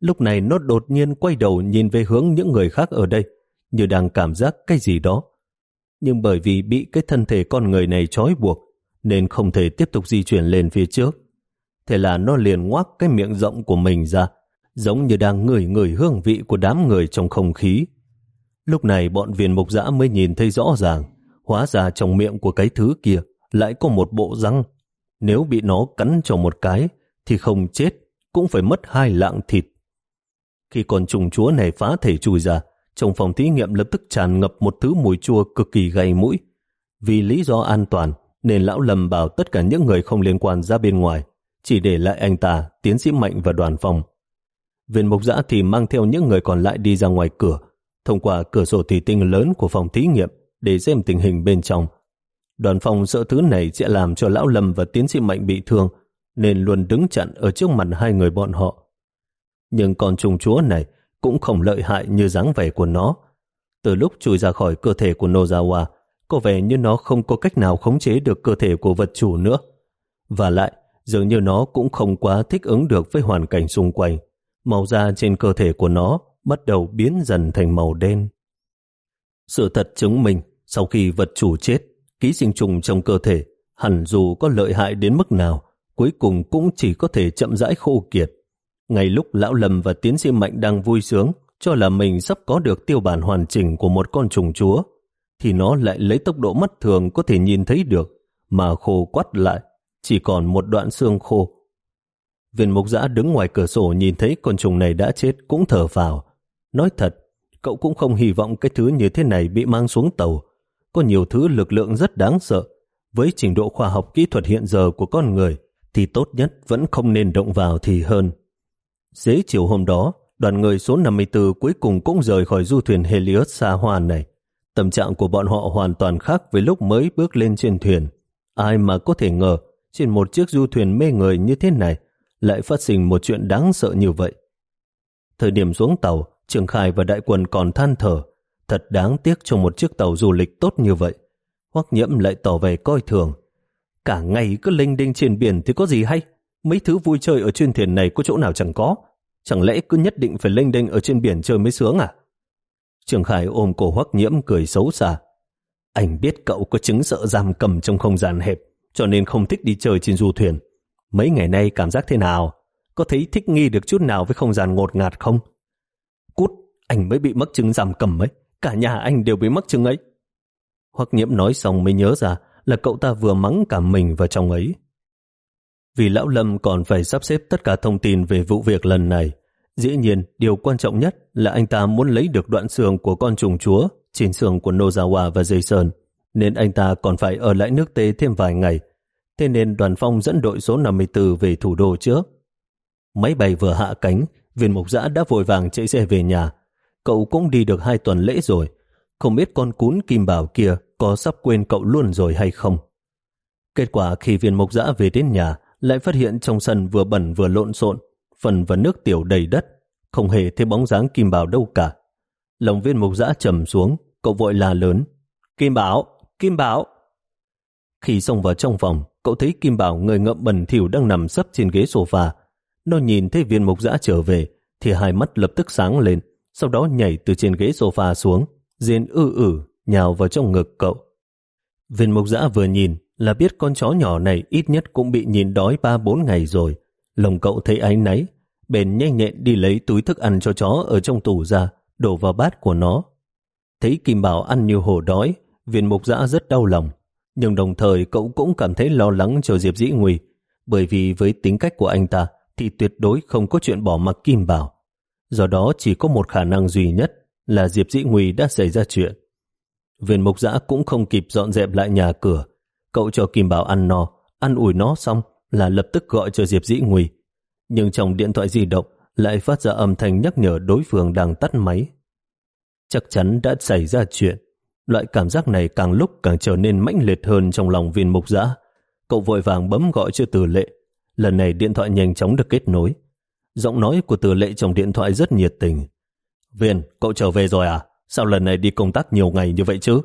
S1: Lúc này nó đột nhiên quay đầu nhìn về hướng những người khác ở đây, như đang cảm giác cái gì đó. Nhưng bởi vì bị cái thân thể con người này trói buộc, nên không thể tiếp tục di chuyển lên phía trước. Thế là nó liền ngoác cái miệng rộng của mình ra, giống như đang ngửi ngửi hương vị của đám người trong không khí. Lúc này bọn viên mục dã mới nhìn thấy rõ ràng, hóa ra trong miệng của cái thứ kia lại có một bộ răng. Nếu bị nó cắn cho một cái, thì không chết, cũng phải mất hai lạng thịt. Khi con trùng chúa này phá thể chui ra, trong phòng thí nghiệm lập tức tràn ngập một thứ mùi chua cực kỳ gây mũi. Vì lý do an toàn, nên lão lầm bảo tất cả những người không liên quan ra bên ngoài, chỉ để lại anh ta, tiến sĩ Mạnh và đoàn phòng. Viên mục giã thì mang theo những người còn lại đi ra ngoài cửa, thông qua cửa sổ thủy tinh lớn của phòng thí nghiệm để xem tình hình bên trong. Đoàn phòng sợ thứ này sẽ làm cho lão Lâm và tiến sĩ Mạnh bị thương, nên luôn đứng chặn ở trước mặt hai người bọn họ. Nhưng con trùng chúa này cũng không lợi hại như dáng vẻ của nó. Từ lúc chui ra khỏi cơ thể của Nozawa, có vẻ như nó không có cách nào khống chế được cơ thể của vật chủ nữa. Và lại, dường như nó cũng không quá thích ứng được với hoàn cảnh xung quanh. Màu da trên cơ thể của nó bắt đầu biến dần thành màu đen. Sự thật chứng minh, sau khi vật chủ chết, ký sinh trùng trong cơ thể, hẳn dù có lợi hại đến mức nào, cuối cùng cũng chỉ có thể chậm rãi khô kiệt. Ngay lúc Lão Lâm và Tiến sĩ Mạnh đang vui sướng, cho là mình sắp có được tiêu bản hoàn chỉnh của một con trùng chúa, thì nó lại lấy tốc độ mắt thường có thể nhìn thấy được, mà khô quắt lại, chỉ còn một đoạn xương khô. Viên mục giã đứng ngoài cửa sổ nhìn thấy con trùng này đã chết cũng thở vào. Nói thật, cậu cũng không hy vọng cái thứ như thế này bị mang xuống tàu. Có nhiều thứ lực lượng rất đáng sợ. Với trình độ khoa học kỹ thuật hiện giờ của con người, thì tốt nhất vẫn không nên động vào thì hơn. Dễ chiều hôm đó, đoàn người số 54 cuối cùng cũng rời khỏi du thuyền Helios xa hoa này. Tâm trạng của bọn họ hoàn toàn khác với lúc mới bước lên trên thuyền. Ai mà có thể ngờ, trên một chiếc du thuyền mê người như thế này, lại phát sinh một chuyện đáng sợ như vậy. Thời điểm xuống tàu, Trường Khai và Đại Quân còn than thở, thật đáng tiếc cho một chiếc tàu du lịch tốt như vậy. Hoắc nhiễm lại tỏ vẻ coi thường. Cả ngày cứ linh đinh trên biển thì có gì hay? Mấy thứ vui chơi ở trên thuyền này có chỗ nào chẳng có. Chẳng lẽ cứ nhất định phải linh đinh ở trên biển chơi mới sướng à? Trường Khải ôm cổ Hoắc nhiễm cười xấu xa. Anh biết cậu có chứng sợ giam cầm trong không gian hẹp, cho nên không thích đi chơi trên du thuyền. Mấy ngày nay cảm giác thế nào? Có thấy thích nghi được chút nào với không gian ngột ngạt không? Cút, anh mới bị mắc chứng giảm cầm ấy. Cả nhà anh đều bị mắc chứng ấy. Hoắc nhiễm nói xong mới nhớ ra là cậu ta vừa mắng cả mình và chồng ấy. Vì Lão Lâm còn phải sắp xếp tất cả thông tin về vụ việc lần này. Dĩ nhiên, điều quan trọng nhất là anh ta muốn lấy được đoạn xương của con trùng chúa trên xương của Nozawa và Jason, nên anh ta còn phải ở lại nước Tây thêm vài ngày thế nên đoàn phong dẫn đội số 54 về thủ đô trước. Máy bay vừa hạ cánh, viên mục giã đã vội vàng chạy xe về nhà. Cậu cũng đi được hai tuần lễ rồi, không biết con cún kim bảo kia có sắp quên cậu luôn rồi hay không. Kết quả khi viên mộc dã về đến nhà, lại phát hiện trong sân vừa bẩn vừa lộn xộn, phần và nước tiểu đầy đất, không hề thấy bóng dáng kim bảo đâu cả. Lòng viên mộc dã trầm xuống, cậu vội la lớn. Kim bảo, kim bảo. Khi xông vào trong phòng, cậu thấy Kim Bảo người ngậm bẩn thỉu đang nằm sấp trên ghế sofa. Nó nhìn thấy viên mục dã trở về, thì hai mắt lập tức sáng lên, sau đó nhảy từ trên ghế sofa xuống, diên ư ử, nhào vào trong ngực cậu. Viên mục giã vừa nhìn là biết con chó nhỏ này ít nhất cũng bị nhìn đói ba bốn ngày rồi. Lòng cậu thấy áy náy, bền nhanh nhẹn đi lấy túi thức ăn cho chó ở trong tủ ra, đổ vào bát của nó. Thấy Kim Bảo ăn như hổ đói, viên mục giã rất đau lòng, nhưng đồng thời cậu cũng cảm thấy lo lắng cho Diệp Dĩ Nguy, bởi vì với tính cách của anh ta thì tuyệt đối không có chuyện bỏ mặc Kim Bảo. Do đó chỉ có một khả năng duy nhất là Diệp Dĩ Nguy đã xảy ra chuyện. Viên mục giã cũng không kịp dọn dẹp lại nhà cửa. Cậu cho Kim Bảo ăn no, ăn ủi nó xong là lập tức gọi cho Diệp Dĩ Nguy. Nhưng trong điện thoại di động lại phát ra âm thanh nhắc nhở đối phương đang tắt máy. Chắc chắn đã xảy ra chuyện. Loại cảm giác này càng lúc càng trở nên mãnh liệt hơn trong lòng viên mục giã. Cậu vội vàng bấm gọi cho từ lệ. Lần này điện thoại nhanh chóng được kết nối. Giọng nói của từ lệ trong điện thoại rất nhiệt tình. Viên, cậu trở về rồi à? Sao lần này đi công tác nhiều ngày như vậy chứ?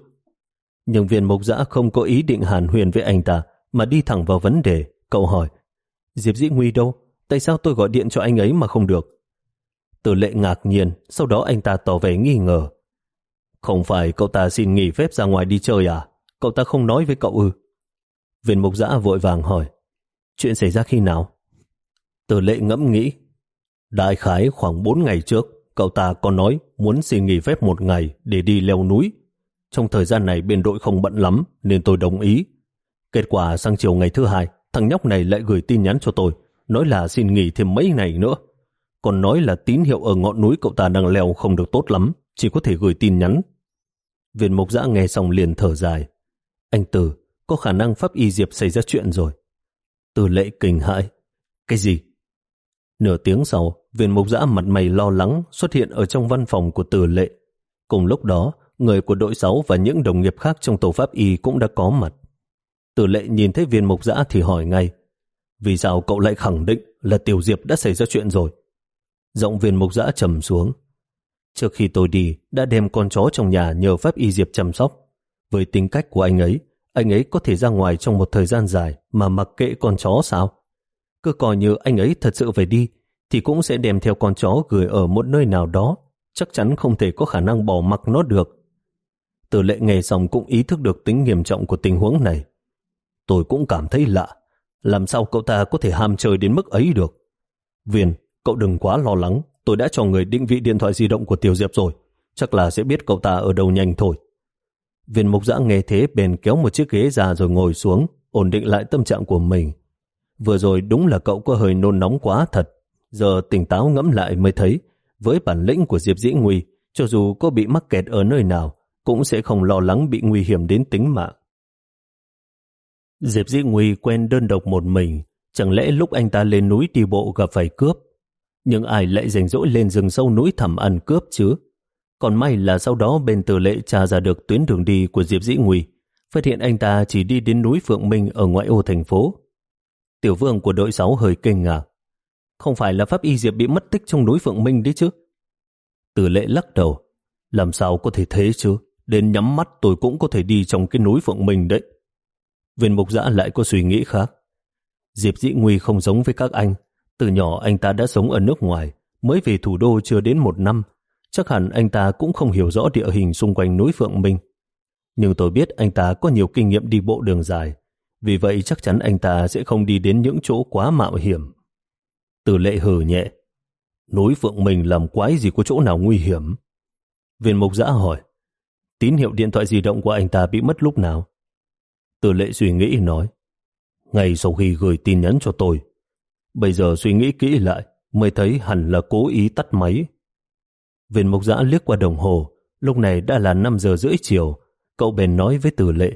S1: Nhưng viên mục giã không có ý định hàn huyền với anh ta, mà đi thẳng vào vấn đề. Cậu hỏi, Diệp Dĩ Nguy đâu? Tại sao tôi gọi điện cho anh ấy mà không được? Từ lệ ngạc nhiên, sau đó anh ta tỏ vẻ nghi ngờ. Không phải cậu ta xin nghỉ phép ra ngoài đi chơi à? Cậu ta không nói với cậu ư? Viên mục giã vội vàng hỏi. Chuyện xảy ra khi nào? Từ lệ ngẫm nghĩ. Đại khái khoảng 4 ngày trước, cậu ta có nói muốn xin nghỉ phép một ngày để đi leo núi. Trong thời gian này bên đội không bận lắm nên tôi đồng ý. Kết quả sang chiều ngày thứ hai, thằng nhóc này lại gửi tin nhắn cho tôi, nói là xin nghỉ thêm mấy ngày nữa. Còn nói là tín hiệu ở ngọn núi cậu ta đang leo không được tốt lắm, chỉ có thể gửi tin nhắn. Viên Mộc giã nghe xong liền thở dài. Anh Từ, có khả năng pháp y diệp xảy ra chuyện rồi. Từ lệ kinh hãi. Cái gì? Nửa tiếng sau, viên mục giã mặt mày lo lắng xuất hiện ở trong văn phòng của Tử lệ. Cùng lúc đó, người của đội 6 và những đồng nghiệp khác trong tổ pháp y cũng đã có mặt. Tử lệ nhìn thấy viên mục giã thì hỏi ngay, vì sao cậu lại khẳng định là Tiểu Diệp đã xảy ra chuyện rồi? Giọng viên mục giã trầm xuống. Trước khi tôi đi, đã đem con chó trong nhà nhờ pháp y diệp chăm sóc. Với tính cách của anh ấy, anh ấy có thể ra ngoài trong một thời gian dài mà mặc kệ con chó sao? Cứ coi như anh ấy thật sự phải đi, thì cũng sẽ đem theo con chó gửi ở một nơi nào đó, chắc chắn không thể có khả năng bỏ mặc nó được. Từ lệ nghề xong cũng ý thức được tính nghiêm trọng của tình huống này. Tôi cũng cảm thấy lạ, làm sao cậu ta có thể ham chơi đến mức ấy được? Viên, cậu đừng quá lo lắng, tôi đã cho người định vị điện thoại di động của Tiểu Diệp rồi, chắc là sẽ biết cậu ta ở đâu nhanh thôi. Viên mục giã nghe thế bèn kéo một chiếc ghế ra rồi ngồi xuống, ổn định lại tâm trạng của mình. vừa rồi đúng là cậu có hơi nôn nóng quá thật. Giờ tỉnh táo ngẫm lại mới thấy, với bản lĩnh của Diệp Dĩ Nguy, cho dù có bị mắc kẹt ở nơi nào, cũng sẽ không lo lắng bị nguy hiểm đến tính mạng. Diệp Dĩ Nguy quen đơn độc một mình, chẳng lẽ lúc anh ta lên núi đi bộ gặp phải cướp? Nhưng ai lại rảnh rỗi lên rừng sâu núi thẳm ăn cướp chứ? Còn may là sau đó bên tử lệ tra ra được tuyến đường đi của Diệp Dĩ Nguy, phát hiện anh ta chỉ đi đến núi Phượng Minh ở ngoại ô thành phố. Tiểu vương của đội 6 hơi kinh ngạc. Không phải là pháp y Diệp bị mất tích trong núi Phượng Minh đấy chứ? Tử lệ lắc đầu. Làm sao có thể thế chứ? Đến nhắm mắt tôi cũng có thể đi trong cái núi Phượng Minh đấy. Viên mục giã lại có suy nghĩ khác. Diệp Dĩ Nguy không giống với các anh. Từ nhỏ anh ta đã sống ở nước ngoài, mới về thủ đô chưa đến một năm. Chắc hẳn anh ta cũng không hiểu rõ địa hình xung quanh núi Phượng Minh. Nhưng tôi biết anh ta có nhiều kinh nghiệm đi bộ đường dài, vì vậy chắc chắn anh ta sẽ không đi đến những chỗ quá mạo hiểm. Từ lệ hừ nhẹ, núi Phượng Minh làm quái gì có chỗ nào nguy hiểm? Viên mục giã hỏi, tín hiệu điện thoại di động của anh ta bị mất lúc nào? Từ lệ suy nghĩ nói, ngay sau khi gửi tin nhắn cho tôi, bây giờ suy nghĩ kỹ lại mới thấy hẳn là cố ý tắt máy. Viên mục giã liếc qua đồng hồ, lúc này đã là 5 giờ rưỡi chiều, cậu bèn nói với Từ lệ,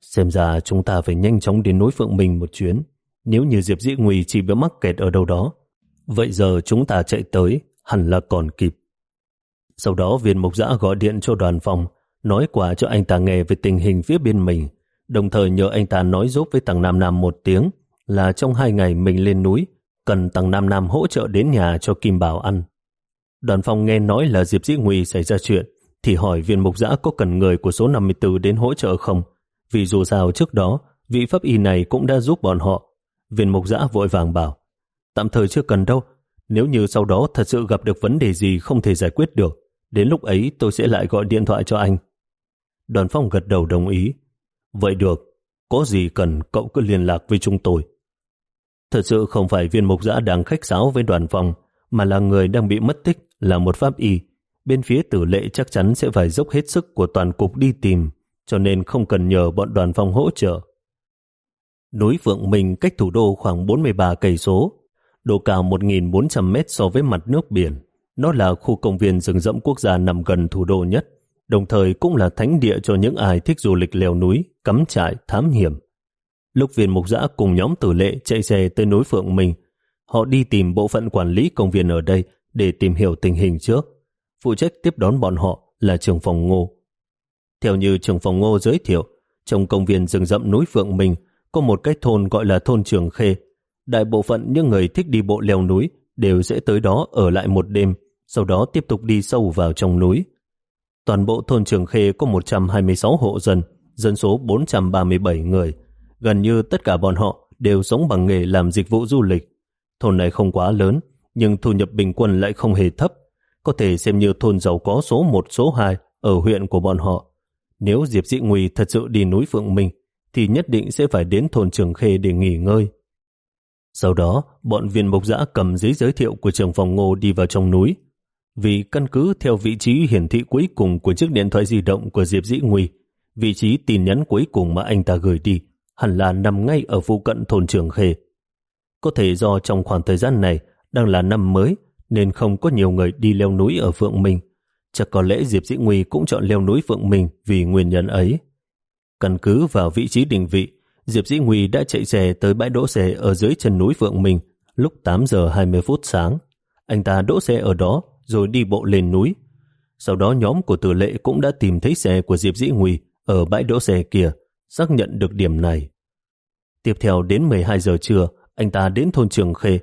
S1: xem ra chúng ta phải nhanh chóng đến núi Phượng Minh một chuyến, nếu như Diệp Dĩ Nguy chỉ bị mắc kẹt ở đâu đó, vậy giờ chúng ta chạy tới, hẳn là còn kịp. Sau đó viên mục giã gọi điện cho đoàn phòng, nói quả cho anh ta nghe về tình hình phía bên mình, đồng thời nhờ anh ta nói giúp với tàng Nam Nam một tiếng là trong hai ngày mình lên núi, cần tàng Nam Nam hỗ trợ đến nhà cho Kim Bảo ăn. Đoàn phòng nghe nói là Diệp Dĩ Nguy xảy ra chuyện, thì hỏi viên mục giã có cần người của số 54 đến hỗ trợ không, vì dù sao trước đó, vị pháp y này cũng đã giúp bọn họ. Viên mục giã vội vàng bảo, tạm thời chưa cần đâu, nếu như sau đó thật sự gặp được vấn đề gì không thể giải quyết được, đến lúc ấy tôi sẽ lại gọi điện thoại cho anh. Đoàn phong gật đầu đồng ý, Vậy được, có gì cần cậu cứ liên lạc với chúng tôi. Thật sự không phải viên mục giã đang khách sáo với đoàn phòng, mà là người đang bị mất tích, là một pháp y. Bên phía tử lệ chắc chắn sẽ phải dốc hết sức của toàn cục đi tìm, cho nên không cần nhờ bọn đoàn phòng hỗ trợ. Núi Phượng Minh cách thủ đô khoảng 43 cây số, độ cao 1.400 mét so với mặt nước biển. Nó là khu công viên rừng rậm quốc gia nằm gần thủ đô nhất đồng thời cũng là thánh địa cho những ai thích du lịch leo núi, cắm trại, thám hiểm. Lúc viên mục giã cùng nhóm tử lệ chạy xe tới núi Phượng Minh, họ đi tìm bộ phận quản lý công viên ở đây để tìm hiểu tình hình trước. Phụ trách tiếp đón bọn họ là trường phòng ngô. Theo như trường phòng ngô giới thiệu, trong công viên rừng rậm núi Phượng Minh có một cái thôn gọi là thôn Trường Khê. Đại bộ phận những người thích đi bộ leo núi đều sẽ tới đó ở lại một đêm, sau đó tiếp tục đi sâu vào trong núi. Toàn bộ thôn Trường Khê có 126 hộ dân, dân số 437 người. Gần như tất cả bọn họ đều sống bằng nghề làm dịch vụ du lịch. Thôn này không quá lớn, nhưng thu nhập bình quân lại không hề thấp, có thể xem như thôn giàu có số 1 số 2 ở huyện của bọn họ. Nếu Diệp Dị Nguy thật sự đi núi Phượng Minh, thì nhất định sẽ phải đến thôn Trường Khê để nghỉ ngơi. Sau đó, bọn viên mộc giã cầm giấy giới thiệu của trường phòng ngô đi vào trong núi, vì căn cứ theo vị trí hiển thị cuối cùng của chiếc điện thoại di động của Diệp Dĩ Nguy, vị trí tin nhắn cuối cùng mà anh ta gửi đi hẳn là nằm ngay ở phụ cận thôn Trường Khê. Có thể do trong khoảng thời gian này đang là năm mới nên không có nhiều người đi leo núi ở Phượng Minh. Chắc có lẽ Diệp Dĩ Nguy cũng chọn leo núi Phượng Minh vì nguyên nhân ấy. Căn cứ vào vị trí định vị, Diệp Dĩ Nguy đã chạy xe tới bãi đỗ xe ở dưới chân núi vượng Minh lúc 8 giờ 20 phút sáng. Anh ta đỗ xe ở đó rồi đi bộ lên núi. Sau đó nhóm của tử lệ cũng đã tìm thấy xe của Diệp Dĩ Nguy ở bãi đỗ xe kia, xác nhận được điểm này. Tiếp theo đến 12 giờ trưa, anh ta đến thôn Trường Khê.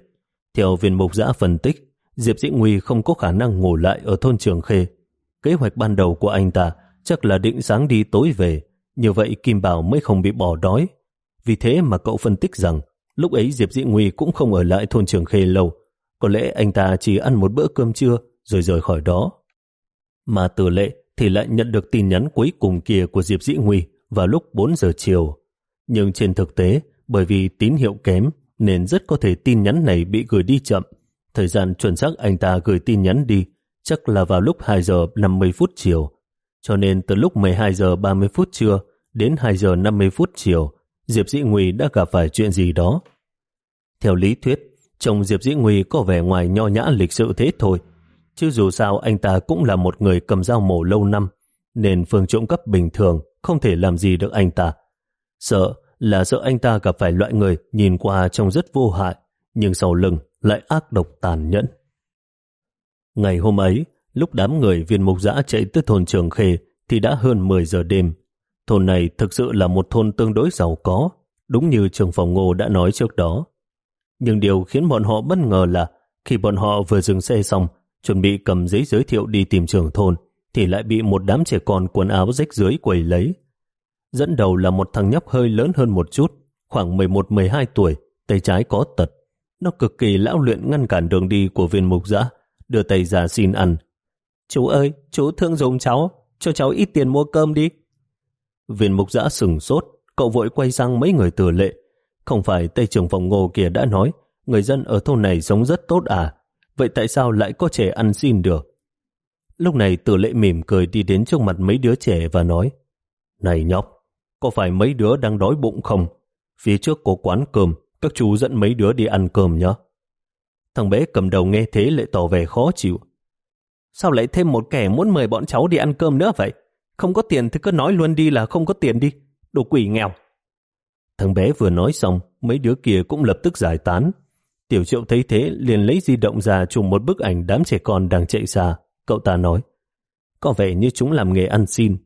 S1: Theo viên mục giã phân tích, Diệp Dĩ Nguy không có khả năng ngủ lại ở thôn Trường Khê. Kế hoạch ban đầu của anh ta chắc là định sáng đi tối về, như vậy Kim Bảo mới không bị bỏ đói. Vì thế mà cậu phân tích rằng lúc ấy Diệp Dĩ Nguy cũng không ở lại thôn Trường Khê lâu. Có lẽ anh ta chỉ ăn một bữa cơm trưa rồi rời khỏi đó. Mà tử lệ thì lại nhận được tin nhắn cuối cùng kia của Diệp Dĩ Nguy vào lúc 4 giờ chiều. Nhưng trên thực tế, bởi vì tín hiệu kém nên rất có thể tin nhắn này bị gửi đi chậm. Thời gian chuẩn xác anh ta gửi tin nhắn đi chắc là vào lúc 2 giờ 50 phút chiều. Cho nên từ lúc 12 giờ 30 phút trưa đến 2 giờ 50 phút chiều, Diệp Dĩ Nguy đã gặp phải chuyện gì đó. Theo lý thuyết, chồng Diệp Dĩ Nguy có vẻ ngoài nho nhã lịch sự thế thôi. Chứ dù sao anh ta cũng là một người cầm dao mổ lâu năm, nên Phương trộm cắp bình thường không thể làm gì được anh ta. Sợ là sợ anh ta gặp phải loại người nhìn qua trông rất vô hại, nhưng sau lưng lại ác độc tàn nhẫn. Ngày hôm ấy, lúc đám người viên mục giã chạy tới thôn Trường Khê thì đã hơn 10 giờ đêm. Thôn này thực sự là một thôn tương đối giàu có, đúng như trường phòng ngô đã nói trước đó. Nhưng điều khiến bọn họ bất ngờ là khi bọn họ vừa dừng xe xong, chuẩn bị cầm giấy giới thiệu đi tìm trường thôn, thì lại bị một đám trẻ con quần áo rách dưới quầy lấy. Dẫn đầu là một thằng nhóc hơi lớn hơn một chút, khoảng 11-12 tuổi, tay trái có tật. Nó cực kỳ lão luyện ngăn cản đường đi của viên mục giã, đưa tay ra xin ăn. Chú ơi, chú thương dùng cháu, cho cháu ít tiền mua cơm đi. Viên mục giã sừng sốt, cậu vội quay sang mấy người tử lệ. Không phải Tây trưởng phòng ngô kia đã nói, người dân ở thôn này sống rất tốt à, vậy tại sao lại có trẻ ăn xin được? Lúc này tử lệ mỉm cười đi đến trước mặt mấy đứa trẻ và nói, Này nhóc, có phải mấy đứa đang đói bụng không? Phía trước có quán cơm, các chú dẫn mấy đứa đi ăn cơm nhé. Thằng bé cầm đầu nghe thế lại tỏ vẻ khó chịu. Sao lại thêm một kẻ muốn mời bọn cháu đi ăn cơm nữa vậy? Không có tiền thì cứ nói luôn đi là không có tiền đi. Đồ quỷ nghèo. Thằng bé vừa nói xong, mấy đứa kia cũng lập tức giải tán. Tiểu triệu thấy thế liền lấy di động ra chụp một bức ảnh đám trẻ con đang chạy xa. Cậu ta nói, có vẻ như chúng làm nghề ăn xin.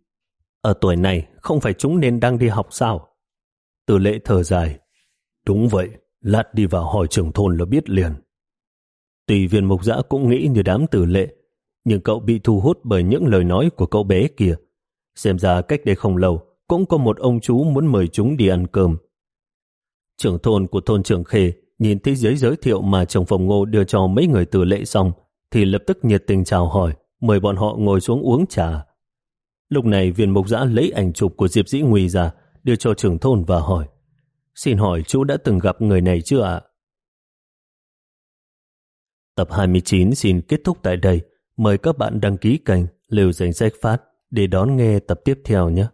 S1: Ở tuổi này, không phải chúng nên đang đi học sao? Từ lệ thở dài. Đúng vậy, lát đi vào hỏi trưởng thôn là biết liền. Tùy viên mục giã cũng nghĩ như đám tử lệ, nhưng cậu bị thu hút bởi những lời nói của cậu bé kia. Xem ra cách đây không lâu, cũng có một ông chú muốn mời chúng đi ăn cơm. Trưởng thôn của thôn trưởng Khê nhìn thấy giấy giới thiệu mà chồng phòng ngô đưa cho mấy người từ lệ xong, thì lập tức nhiệt tình chào hỏi, mời bọn họ ngồi xuống uống trà. Lúc này viên mục giã lấy ảnh chụp của Diệp Dĩ Nguy ra, đưa cho trưởng thôn và hỏi, xin hỏi chú đã từng gặp người này chưa ạ? Tập 29 xin kết thúc tại đây. Mời các bạn đăng ký kênh Liều Danh Sách Phát để đón nghe tập tiếp theo nhé.